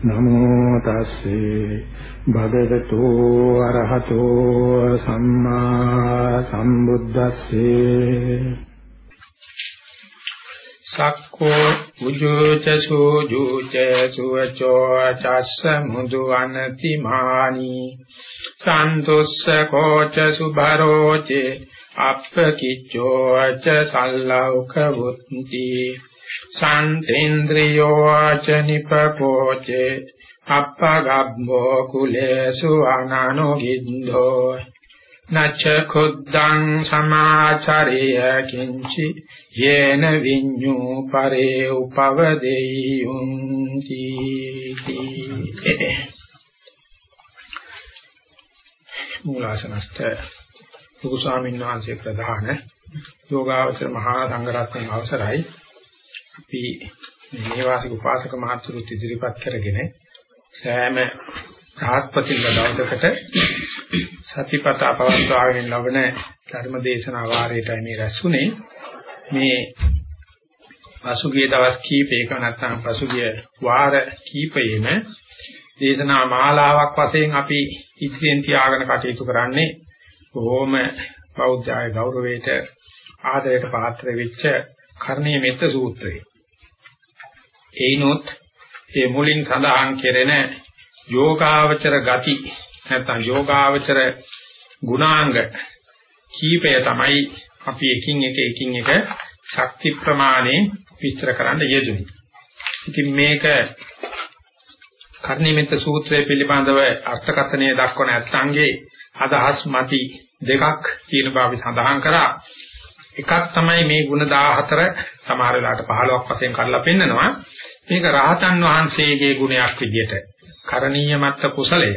නමෝ තස්සේ භගවතු අරහතෝ සම්මා සම්බුද්දස්සේ සක්කෝ උජෝච සෝජෝච සුවචෝ චස්ස මුදු අනතිමානි සන්තොස්ස කෝච සුභරෝචේ අප්පකිච්ඡෝ ච සල්ලෞක වුත්ති। සන්තේන්ද්‍රියෝ ච නිපපෝචේ අප්පගබ්බෝ කුලේසු අනනෝගින්දෝ නච්ච කුද්දං සමාචරිය කිංචි යේන විඤ්ඤු පරේ උපවදෙය්‍යුං තීති මූලාසනස්ත ලොකු ස්වාමීන් වහන්සේ ප්‍රධාන යෝගාවචර මහා සංඝරත්නයේ අවසරයි. අපි මේ වාසික උපාසක මහතුරුත් ඉදිරිපත් කරගෙන සෑම රාත්පතිල දවසකට සතිපතා පවත්වාගෙන ලබන ධර්ම දේශනා වාරයටයි මේ රැස්ුනේ මේ පසුගිය දවස් කීපයක නැත්නම් පසුගිය වාර කීපයෙම දේශනා මාලාවක් වශයෙන් අපි ඉදිරියෙන් තියාගෙන කටයුතු කරන්නේ බොහොම බෞද්ධාය ගෞරවයට ආදරයට පාත්‍ර වෙච්ච කර්ණීය මෙත්ත සූත්‍රය. ඒනොත් ඒ මුලින් සඳහන් කෙරෙන යෝගාවචර ගති නැත්නම් යෝගාවචර ගුණාංග කීපය තමයි අපි එකින් එක එකින් එක ශක්ති ප්‍රමාණයෙන් විස්තර කරන්න යෙදුනේ. ඉතින් මේක කර්ණිමෙත් සූත්‍රය පිළිබඳව අර්ථකථනය දක්වන ඇත්තන්ගේ අදහස් මති දෙකක් කියන බව සඳහන් කරා. එකක් තමයි මේ ಗುಣ 14 සමහර වෙලාවට 15ක් වශයෙන් කරලා පෙන්නනවා. මේක රහතන් වහන්සේගේ ගුණයක් විදිහට කරණීය මත්ත කුසලය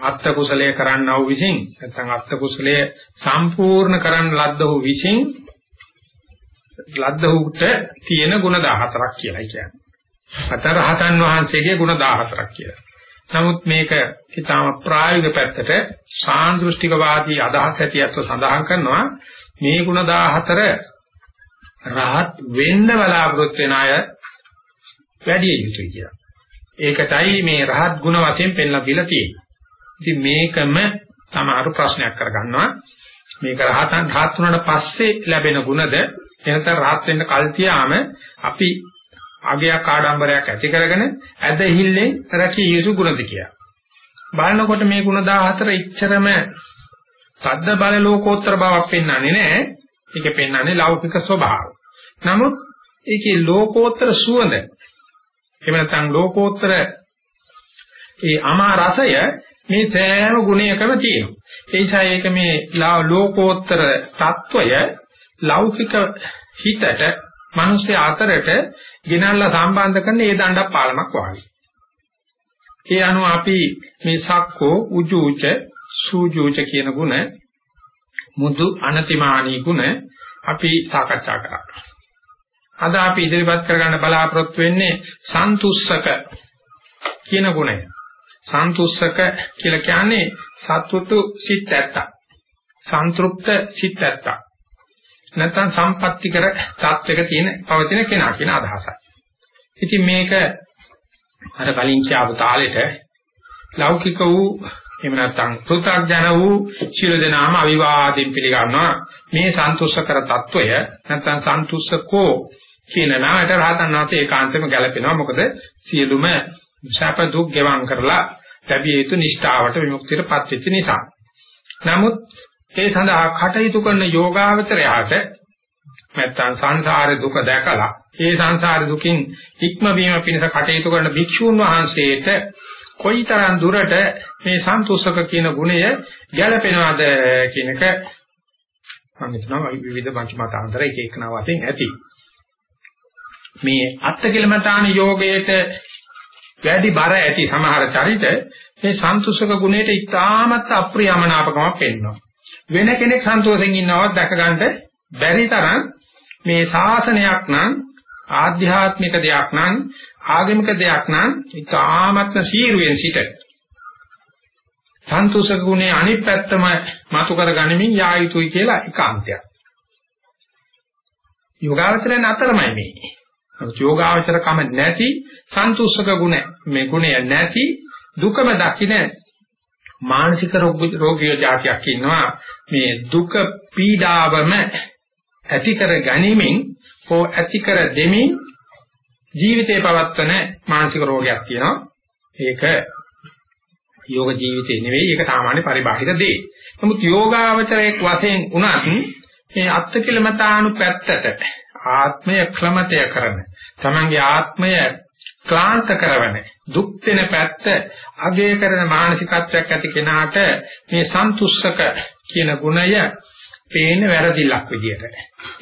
අත්ත කුසලය කරන්නව විසින් නැත්නම් අත්ත කුසලය සම්පූර්ණ කරන්න ලද්දෝ විසින් ලද්දහුට තියෙන ගුණ 14ක් කියලා කියන්නේ. අතරහතන් වහන්සේගේ ගුණ 14ක් කියලා. නමුත් මේක ඊටම ප්‍රායෝගික පැත්තට සාන්දෘෂ්ටිකවාදී අදහස් ඇතිවත්ව සඳහන් කරනවා මේ ගුණ 14 රහත් වෙන්න බලාපොරොත්තු වෙන අය වැඩි යුතුයි කියලා. ඒකටයි මේ රහත් ගුණ වශයෙන් පෙන්ලා දීලා තියෙන්නේ. ඉතින් මේකම සමහර ප්‍රශ්නයක් කරගන්නවා. මේක රහතන් රහත් වුණාට පස්සේ ලැබෙන ගුණද එනතර රහත් වෙන්න කල් තියාම අපි අගයක් ආඩම්බරයක් ඇති කරගෙන ඇදහිල්ලෙන් රැකිය යුතු ගුණද කියලා. බලනකොට මේ ගුණ 14 ඉච්චරම සද්ද බල ලෝකෝත්තර බවක් පෙන්වන්නේ නැහැ. ඒකේ පෙන්වන්නේ ලෞකික ස්වභාවය. නමුත් ඒකේ ලෝකෝත්තර සුවඳ එහෙම නැත්නම් ලෝකෝත්තර ඒ අමා රසය මේ සෑම ගුණයකම තියෙනවා. ඒ නිසා ඒක මේ ලෝකෝත්තර తত্ত্বය ලෞකික හිතට මිනිස්ය අතරට ගෙනල්ලා සම්බන්ධ කරන ඒ දණ්ඩක් පාලමක් වගේ. ඒ අනුව අපි මේ සක්කෝ උජූච සූජූච කියන ගුණ මුදු අනතිමානී ගුණ අපි සාකච්ඡා කරා. අද අපි ඉදිරිපත් කරගන්න බලාපොරොත්තු වෙන්නේ සන්තුස්සක කියන ගුණය. සන්තුස්සක කියලා කියන්නේ සතුටු සිත් ඇත්ත. සන්තුෂ්ත සිත් ඇත්ත. නැත්නම් සම්පත්‍ති කර තාත්වයක තියෙන පවතින කෙනා කියන අදහසයි. ඉතින් මේක අර කලින් කියපු තාලෙට ලෞකික වූ එහෙම නැත්නම් පෘථග්ජන වූ ශිල දනාම අවිවාදයෙන් පිළිගන්නවා. මේ සන්තුෂ්කර తত্ত্বය නැත්නම් සන්තුෂ්කෝ කියන නාමයට රහතන් වහන්සේ ඒකාන්තයෙන්ම ගැලපෙනවා මොකද සියලුම ශාප දුක් ගෙවම් කරලා ලැබිය යුතු නිෂ්ඨාවට විමුක්තියටපත් වෙච්ච නිසා. නමුත් ඒ සඳහා කටයුතු කරන යෝගාවචරයාට නැත්නම් සංසාර දුක දැකලා ඒ සංසාර දුකින් ඉක්ම වීම පිණිස කටයුතු කරන භික්ෂූන් වහන්සේට කොයිතරම් දුරට මේ සන්තුෂ්ක කියන ගුණය ගැළපෙනවද කියන එක මම හිතනවා විවිධ පංචමතාන්තර එක එක නවතින් ඇති. මේ අත්කලමතාන යෝගයට වැඩි බර ඇති සමහර චරිත මේ සන්තුෂ්ක ගුණයට ඉතාමත් අප්‍රියමනාපකමක් පෙන්වනවා. වෙන කෙනෙක් සන්තෝෂෙන් ඉන්නවත් දැක ගන්නට බැරි තරම් මේ ශාසනයක් නම් ආධ්‍යාත්මික දෙයක් නම් ආගමික දෙයක් නම් ඉතාමත්ම සීරුවෙන් සිට සන්තුෂ්ක ගුණේ අනිත් පැත්තම මතු කර ගනිමින් යා යුතුයි කියලා ඒකාන්තයක්. යෝගාවචරයන් අතරමයි මේ. යෝගාවචර කම නැති සන්තුෂ්ක ගුණ මේ ගුණය නැති දුකම දකින්න මානසික රෝගිය જાතියක් ඉන්නවා මේ දුක පීඩාවම ඇති කර ගැනීමෙන් හෝ ඇති කර දෙමින් ජීවිතේ පවත්වන මානසික රෝගයක් තියෙනවා ඒක යෝග ජීවිතේ නෙවෙයි ඒක සාමාන්‍ය පරිබාහිර දේ. නමුත් යෝගාවචරයක් වශයෙන් උනත් මේ අත්කිලමතාණු පැත්තට ආත්මය ක්‍රමතය කරන තමන්ගේ ආත්මය ක්ලාන්ත කරවන දුක් වෙන පැත්ත අගය කරන මානසිකත්වයක් ඇති කෙනාට මේ සන්තුෂ්ක කියන ගුණය පේන වැරදිලක් විදියට.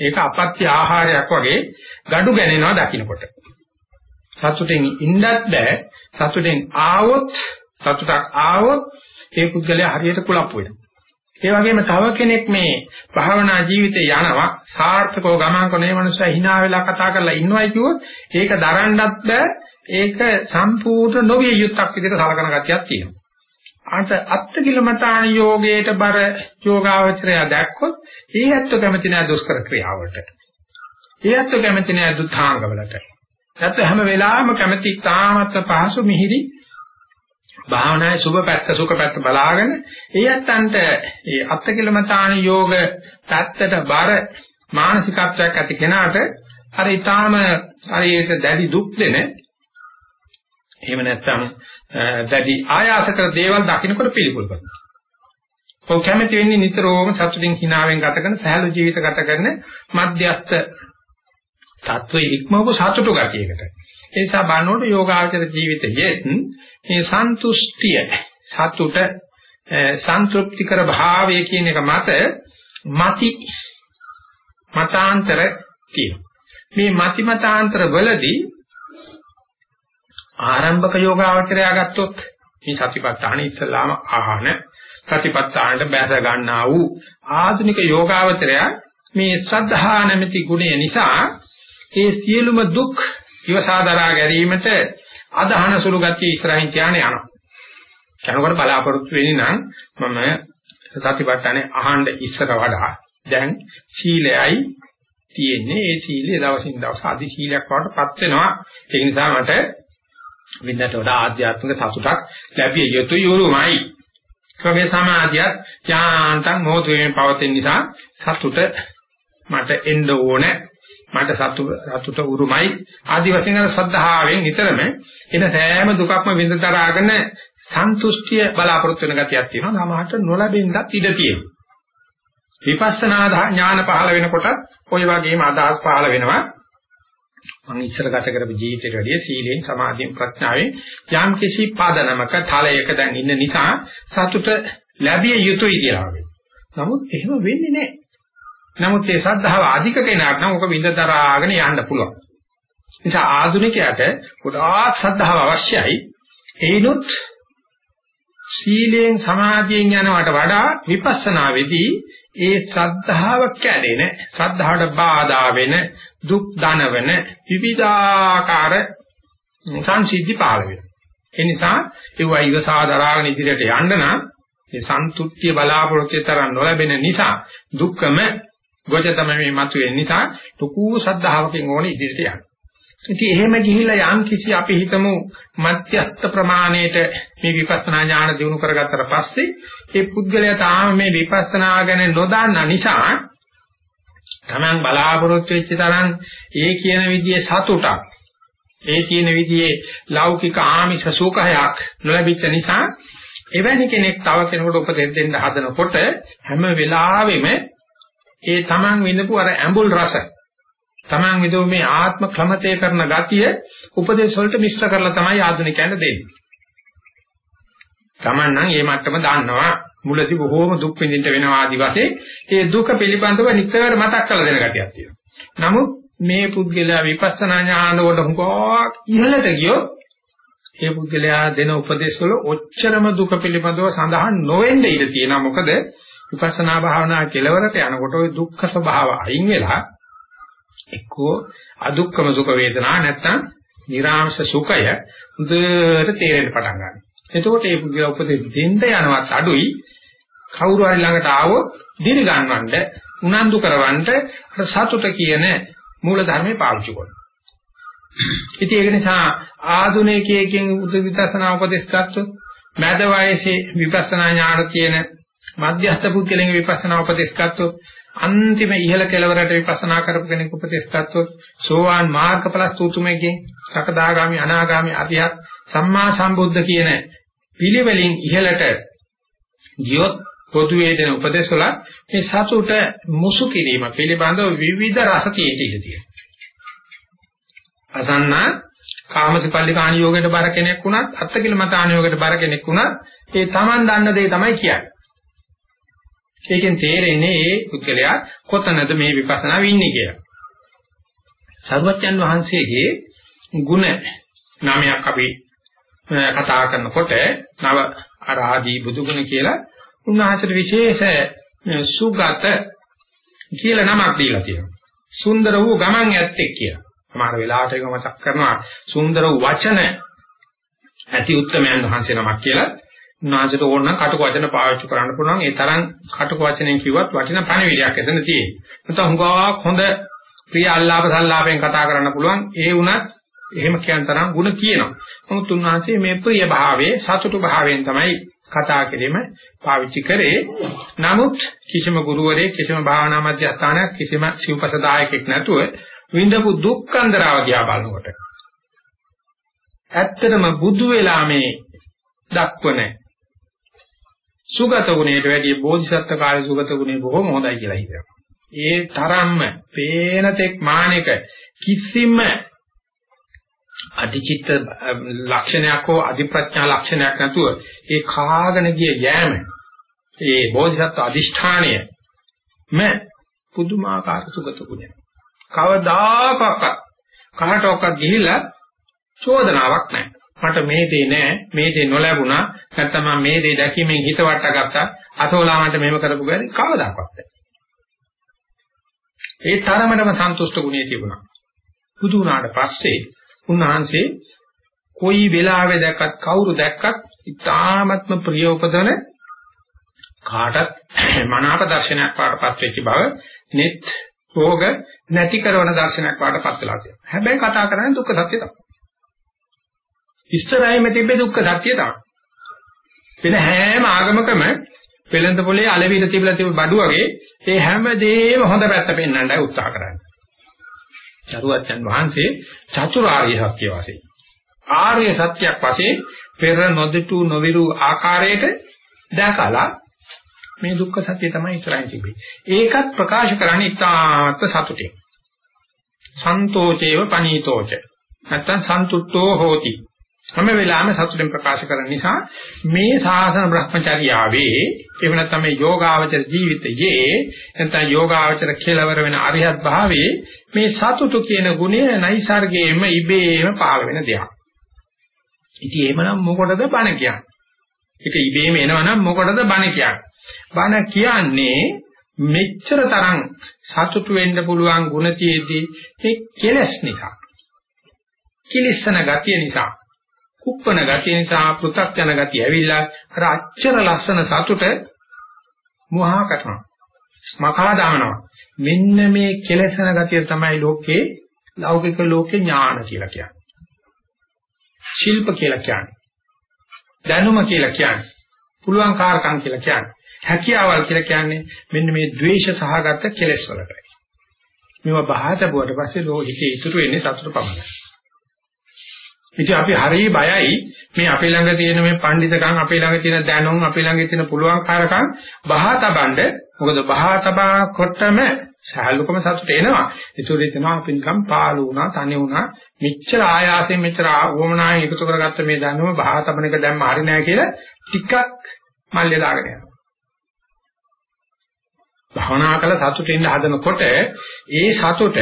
ඒක අපත්‍ය ආහාරයක් වගේ gadu ගැනෙනවා දකින්නකොට. සතුටෙන් ඉන්නත් බෑ. සතුටෙන් ආවොත් සතුටක් ආවොත් ඒ පුද්ගලයා හරියට කුලප්පු වෙනවා. ඒ වගේම තව කෙනෙක් මේ භාවනා ජීවිතේ යනවා සාර්ථකව ගමන් කරන මේ මනුස්සයා hina වෙලා කතා කරලා ඉන්නවයි කිව්වොත් ඒක දරන්නත් බෑ ඒක සම්පූර්ණ නොවිය යුක්තක් විදිහට සලකන ගතියක් තියෙනවා. අන්ත අත්කිලමතාන යෝගයට බර යෝගාවචරය දැක්කොත් ඒ ඇත්ත කැමති නෑ දුෂ්කර ක්‍රියාවට. ඒ ඇත්ත කැමති නෑ දුතාංගවලට. නැත්නම් හැම වෙලාවෙම කැමති තාමත් පහසු මිහිරි භාවනායේ සුභ පැත්ත සුඛ පැත්ත බලාගෙන ඒ ඇත්තන්ට ඒ අත්කිලමතාන යෝග පැත්තට බර මානසිකත්වයක් ඇති කෙනාට අර ඊටාම ශරීරයට දැඩි දුක් දෙන එහෙම නැත්නම් දැඩි ආයාස කර දේවල් දකින්නකොට පිළිකුල් කරනවා. ඔව් කැමති වෙන්නේ නිතරම සතුටින් hinaවෙන් ගත කරන සහැල්ලු ජීවිත ගත කරන මධ්‍යස්ත තත්වයේ ඉක්මවපු සතුටු ගතියකට. ඒ නිසා බannකොට යෝගාචර ජීවිතයේ මේ සන්තුෂ්ටිය සතුට සන්තුෂ්ටිකර භාවය කියන එක මත මති මතාන්තර කියන මේ මති මතාන්තර වලදී ආරම්භක යෝගාචරය ගත්තොත් මේ සතිපට්ඨාන ඉස්සලාම ආහන සතිපට්ඨානට බැස ගන්නා වූ ආධුනික යෝගාවචරය මේ ශ්‍රද්ධා නැමැති ගුණය නිසා ඒ සියලුම දුක් ඉවසාදරා ගැනීමට අදහන සුළු ගතිය ඉස්සරහින් තියාගෙන යනවා. කනකොට බලාපොරොත්තු වෙන්නේ නම් මම සතිපට්ඨානේ අහන්න ඉස්සර වඩා දැන් සීලයයි තියෙන්නේ ඒ සීලය දවසින් දවස අධි සීලයක් වඩටපත් වෙනවා. ඒ නිසා මට විඳට වඩා ආධ්‍යාත්මික සතුටක් ලැබිය යුතුයි උරුමයි. කගේ සමාධියත් යාන්තම් මොහොත වෙමින් පවතින නිසා සතුට මට එන්න ඕනේ. මට සතු සතුට උරුමයි. ආදි වශයෙන් අර සද්ධාවෙන් නිතරම එන සෑම දුකක්ම විඳ දරාගෙන සන්තුෂ්ටිය බලාපොරොත්තු වෙන ගතියක් තියෙනවා. සමහරට නොලැබෙන්නත් ඉඩ තියෙනවා. විපස්සනා ඥාන පහළ වෙනකොට ওই වගේම අදහස් පහළ වෙනවා. මම ඉස්සර ගත කරපු ජීවිතයට වැඩිය සීලෙන් සමාධියෙන් ප්‍රඥාවෙන් යම් කිසි පාදනමක තලයක දැන් ඉන්න නිසා සතුට ලැබිය යුතුයි කියලා වගේ. නමුත් එහෙම වෙන්නේ නැහැ. නමුත් ඒ ශ්‍රද්ධාව අධික කෙනාට නම් ඔක විඳ දරාගෙන යන්න පුළුවන්. නිසා ආධුනිකයාට ගොඩාක් ශ්‍රද්ධාව අවශ්‍යයි. ඒනොත් සීලෙන් සමාධියෙන් යනවට වඩා විපස්සනා වෙදී ඒ ශ්‍රද්ධාව කැඩෙන ශ්‍රද්ධාවට බාධා වෙන දුක් දනවන විවිධාකාර සංසිද්ධි පාල වෙනවා. ඒ නිසා ඒවා ඉවසාදරාගෙන ඉදිරියට යන්න නම් මේ සන්තුෂ්ටිය බලාපොරොත්තු තරම් නොලැබෙන නිසා දුක්කම ගොජ තමයි මේ මතුවෙන නිසා ලොකු ශ්‍රද්ධාවකින් ඕනේ ඉදිරියට යන්න. ඉතින් එහෙම ගිහිල්ලා යම් කිසි අපි හිතමු මධ්‍යස්ථ ප්‍රමාණයට මේ විපස්සනා ඥාන දිනු කරගත්තට පස්සේ ඒ පුද්ගලයා තාම මේ විපස්සනා ගැන නොදන්න නිසා Taman බලාපොරොත්තු වෙච්ච තරම් ඒ කියන විදිහේ සතුටක් ඒ කියන විදිහේ ලෞකික ආමිෂ සුඛයක් නොලැබිච්ච නිසා එවැනි කෙනෙක් තව කෙනෙකුට උපදෙස් දෙන්න හදනකොට හැම වෙලාවෙම ඒ Taman විඳපු අර ඇඹුල් රස Taman විඳපු මේ ආත්ම ක්‍රමතේ කරන ගතිය උපදේශ වලට මිශ්‍ර කරලා තමයි ආධුනිකයන්ට දෙන්නේ. Taman නම් මේ මට්ටම දන්නවා මුලදී බොහෝම දුක් විඳින්න වෙනවා ආදි වශයෙන් ඒ දුක පිළිබඳව නිතර මතක් කරලා දෙන ගතියක් තියෙනවා. නමුත් මේ පුද්ගලයා විපස්සනා ඥාන වල හුඟක් ඉහළට ගියොත් ඒ පුද්ගලයා දෙන උපදේශ වල ඔච්චරම දුක පිළිබඳව සඳහන් නොවෙන්න ඉඩ තියෙනවා. මොකද විපස්සනා භාවනා කෙලවරට යනකොට ওই දුක්ඛ ස්වභාව අයින් වෙලා එක්කෝ අදුක්කම සුඛ වේදනා නැත්තම් නිරාංශ සුඛය හොඳට තේරෙන්න පටන් ගන්නවා. එතකොට මේ පුද්ගලයා උපදෙස් දෙන්න යනවත් අඩුයි කවුරු හරි ළඟට ආවොත් දිරි ගන්නවන්න උනන්දු කරවන්න සතුට කියන මූල ධර්මේ පාවිච්චි කරනවා. ඉතින් ඒක නිසා ආධුනිකයෙක්ගෙන් උපවිදර්ශනා උපදෙස් ගත්තොත් මැද වයසේ විපස්සනා ඥාන කියන මධ්‍යස්ථ පුද්ගලයන් විපස්සනා උපදෙස් ගත්තොත් අන්තිම ඉහළ කෙළවරට විපස්සනා කරපු කෙනෙක් උපදෙස් ගත්තොත් සෝවාන් මාර්ගඵල සූතුමේකින් සකදාගාමි අනාගාමි අධ්‍යක් සම්මා සම්බුද්ධ කියන පිළිවෙලින් ඉහළට ගියොත් පොදුවේ දෙන උපදේශ වල මේ සතුට මුසු කිරීම පිළිබඳව විවිධ රස තියෙතියි. අසන්න කාමසිපල්ලිකාණ යෝගයට බර කෙනෙක් වුණත් අත්තකිල මතාණ යෝගයට බර කෙනෙක් වුණත් ඒ Taman දන්න දේ තමයි කියන්නේ. ඒකෙන් තේරෙන්නේ ඒ පුද්ගලයා කොතනද මේ විපස්සනා වින්නේ කියලා. සර්වඥන් වහන්සේගේ ගුණ නාමයක් අපි කතා කරනකොට නව අරාදී බුදුගුණ කියලා උන්වහන්සේට විශේෂ සුගත කියලා නමක් දීලා තියෙනවා. සුන්දර වූ ගමන් ඇත්තෙක් කියලා. සමහර වෙලාවට ඒක මතක් කරනවා සුන්දර වූ වචන ඇති උත්තරමයන් වහන්සේ නමක් කියලා. උන්වහන්සේට ඕන නම් කටුක වචන පාවිච්චි කරන්න පුළුවන්. ඒ තරම් කටුක වචනෙන් කිව්වත් වටින පණිවිඩයක් එතන තියෙනවා. නැත්නම් හුඟක් හොඳ ප්‍රිය අල්ලාප සල්ලාපෙන් කතා කරන්න පුළුවන්. ඒ වුණත් එහෙම කියන තරම් ಗುಣ කියනවා. නමුත් උන්වහන්සේ මේ ප්‍රිය භාවයේ සතුටු භාවයෙන් තමයි කතා කිරීම පාවිච්චි කරේ. නමුත් කිසිම ගුරුවරයෙක් කිසිම භාවනා මධ්‍යස්ථානයක් කිසිම සිව්පසදායකෙක් නැතුව විඳපු දුක්ඛන්දරාව දිහා බලනකොට ඇත්තටම බුදු වෙලා මේ දක්වන සුගත ගුණයට වැඩිය බෝධිසත්ව කාලේ සුගත ගුණේ බොහොම හොඳයි කියලා හිතනවා. ඒ තරම්ම පේන තෙක් මානෙක කිසිම අධිචිත්ත ලක්ෂණයක් හෝ අධිප්‍රඥා ලක්ෂණයක් නැතුව ඒ කාගෙන ගිය යෑම ඒ බෝධිසත්ව අදිෂ්ඨානය ම පුදුමාකාර සුගත ගුණයක්. කවදාකවත් කහටවත් ගිහිල්ලා චෝදනාවක් නැහැ. මට මේ දේ නෑ මේ දේ නොලැබුණා නැත්නම් මම මේ දේ දැකීමෙන් හිත වට්ටගත්තා අසෝලා මට මෙහෙම කරපු ගැරි කවදාකවත් නැහැ. ඒ තරමටම සන්තුෂ්ට ගුණය තිබුණා. බුදු වුණාට පස්සේ උන්වහන්සේ කොයි වෙලාවෙ දැක්කත් කවුරු දැක්කත් ඉතාමත්ම ප්‍රිය උපදවන කාටත් මනාප දර්ශනයක් පාටපත් වෙච්ච බව net රෝග නැති කරන දර්ශනයක් පාටපත් වෙලා තියෙනවා. හැබැයි කතා කරන්නේ දුක්ඛ සත්‍ය තමයි. ඉස්තරයෙම තිබෙ දුක්ඛ සත්‍ය තමයි. වෙන හැම ආගමකම පෙළඳ පොලේ අලෙවිල තිබිලා තිබෙ බඩු වගේ ඒ හැම දෙයක්ම හොඳ පැත්ත පෙන්වන්නයි උත්සාහ කරන්නේ. චරුවත්යන් වහන්සේ චතුරාර්ය සත්‍ය වශයෙන් ආර්ය සත්‍යයක් වශයෙන් පෙර නොදිතු නොවිරු ආකාරයට දැකලා මේ දුක්ඛ සත්‍ය තමයි ඉස්සරහින් තිබෙන්නේ. ඒකත් ප්‍රකාශ කරන්නේ ඉතාමත් සතුටින්. සන්තෝචේව පනීතෝච. නැත්තම් සන්තුට්ඨෝ හෝති. හැම වෙලාවෙම සතුටින් ප්‍රකාශ කරන නිසා මේ සාසන භ්‍රමචර්යාවේ එහෙම නැත්නම් මේ යෝගාවචර ජීවිතයේ නැත්නම් යෝගාවචර කෙලවර වෙන අරිහත් භාවයේ මේ සතුටු කියන ගුණය නයිසර්ගයේම ඉබේම පාළ වෙන දෙයක්. ඉතින් එහෙමනම් මොකටද බණ කියන්නේ? ඒක ඉබේම එනවනම් මොකටද බණ කියන්නේ? බණ කියන්නේ මෙච්චර තරම් සතුටු වෙන්න පුළුවන් ගුණ තියේදී ඒ කෙලස් නිසා. කිලිස්සන ගතිය නිසා කුප්පන ගතිය නිසා පෘථග්ජන ගතිය ඇවිල්ලා අර අච්චර ලස්සන සතුට මුවහා කරනවා. මකා දානවා. මෙන්න මේ කෙලසන ගතිය තමයි ලෝකේ ලෞකික ලෝකේ ඥාන කියලා කියන්නේ. ශිල්ප කියලා කියන්නේ. දැනුම කියලා කියන්නේ. පුළුවන් කාර්කම් කියලා කියන්නේ. හැකියාවල් කියලා කියන්නේ මෙන්න මේ ද්වේෂ සහගත කෙලෙස් වලටයි. මේවා බහාත බුවට පස්සේ ලෝහිතේ ඉතුරු වෙන්නේ සතුට පමණයි. ඉතින් අපි හරිය බයයි. මේ අපේ ළඟ තියෙන මේ පඬිතකම් අපේ ළඟ තියෙන දැනුම් අපේ ළඟ තියෙන පුළුවන් කාරකම් බහා තබන්න. මොකද බහා තබා කොටම සහලුකම සතුට එනවා. ඒතකොට එතනවා අපි නිකන් පාළු වුණා තනි වුණා. මෙච්චර ආයාසයෙන් මෙච්චර වොමනායෙන් එකතු කරගත්ත මේ දැනුම බහා තබන එක දැම්ම හරි නෑ කියලා ටිකක් මල්ලේ දාගෙන යනවා. භවනා කළ සතුටින් හදනකොට ඒ සතුට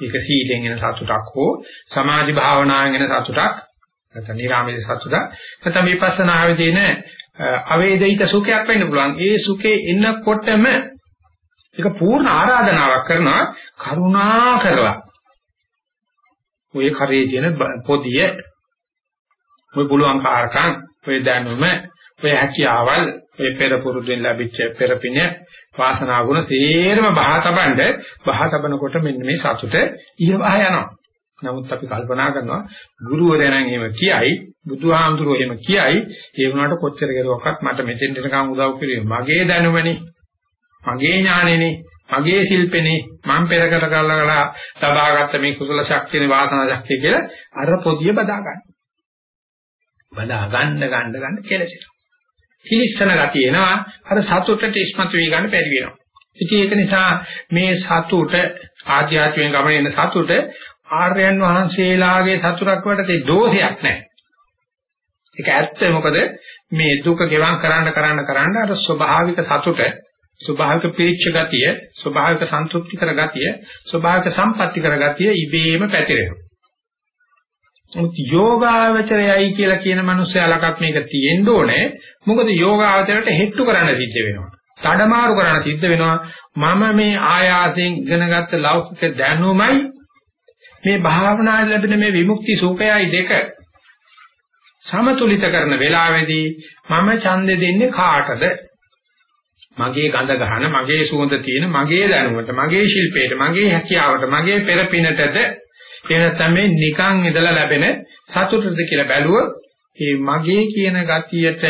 ඒක සීලෙන් එන සතුටක් හෝ සමාධි භාවනාවෙන් එන සතුටක් නැත්නම් නිරාමයේ සතුටක් නැත්නම් විපස්සනාවේ තියෙන අවේදිත සුඛයක් වෙන්න පුළුවන්. ඒ සුඛේ එනකොටම ඒක පූර්ණ ආරාධනාවක් කරනවා කරුණා කරලා. ඔය කරේ තියෙන පොදිය ඔය පුළුවන් කාරකම් ඔය දැනුම ඔය හැකියාවල් ඔය පෙර පුරුදුෙන් ලැබිච්ච පෙරපින වාසනා ගුණ සේරම බහතබන්න බහතබනකොට මෙන්න මේ සතුට ඉහවහ යනවා. නමුත් අපි කල්පනා කරනවා ගුරුවරයා නම් එහෙම කියයි බුදුහාමුදුරුවෝ එහෙම කියයි ඒ වුණාට කොච්චර කෙරුවක්වත් මට මෙතෙන් දෙනකම් උදව් කරුවේ මගේ දැනුමනේ මගේ ඥානෙනේ මගේ ශිල්පෙනේ මම පෙර කර කරලා තබාගත්ත මේ කුසල ශක්තියනේ වාසනා ශක්තිය කියලා අර පොදිය බදා ගන්න. බදා ගන්න ගන්න ගන්න කෙලෙසිලා. කිලිස්සන ගතිය එනවා අර සතුටට ඉස්මතු වී ගන්න බැරි වෙනවා. ඉතින් ඒක නිසා මේ සතුට ආධ්‍යාත්මික ගමනේ එන සතුට ආර්යයන් වහන්සේලාගේ සතුටක් වටේ දෝෂයක් නැහැ. ඒක ඇත්ත මොකද මේ දුක ගෙවම් කරන්න කරන්න කරන්න අර ස්වභාවික සතුට ස්වභාවික පිරිච්ච ගතිය ස්වභාවික සන්තුෂ්ටි කර ගතිය ස්වභාවික සම්පatti කර ගතිය ඉබේම පැතිරෙනවා. මුත් යෝගාවචරයයි කියලා කියන මනුස්සයාලකත් මේක තියෙන්න ඕනේ. මොකද යෝගාවචරයට හෙට්ටු කරන්න සිද්ධ වෙනවා. තඩමාරු කරන්න සිද්ධ වෙනවා. මම මේ ආයාසයෙන් ඉගෙනගත්ත ලෞකික දැනුමයි මේ භාවනාවේ ලැබෙන මේ විමුක්ති සුඛයයි දෙක සමතුලිත කරන වෙලාවේදී මම ඡන්දෙ දෙන්නේ කාටද? මගේ ගඳ ගහන, මගේ සුවඳ තියෙන, මගේ දැනුමට, මගේ ශිල්පයට, මගේ හැකියාවට, මගේ පෙරපිනටද ඒ නැත්නම් මේ නිකන් ඉඳලා ලැබෙන සතුටද කියලා බැලුවොත් ඒ මගේ කියන ගතියට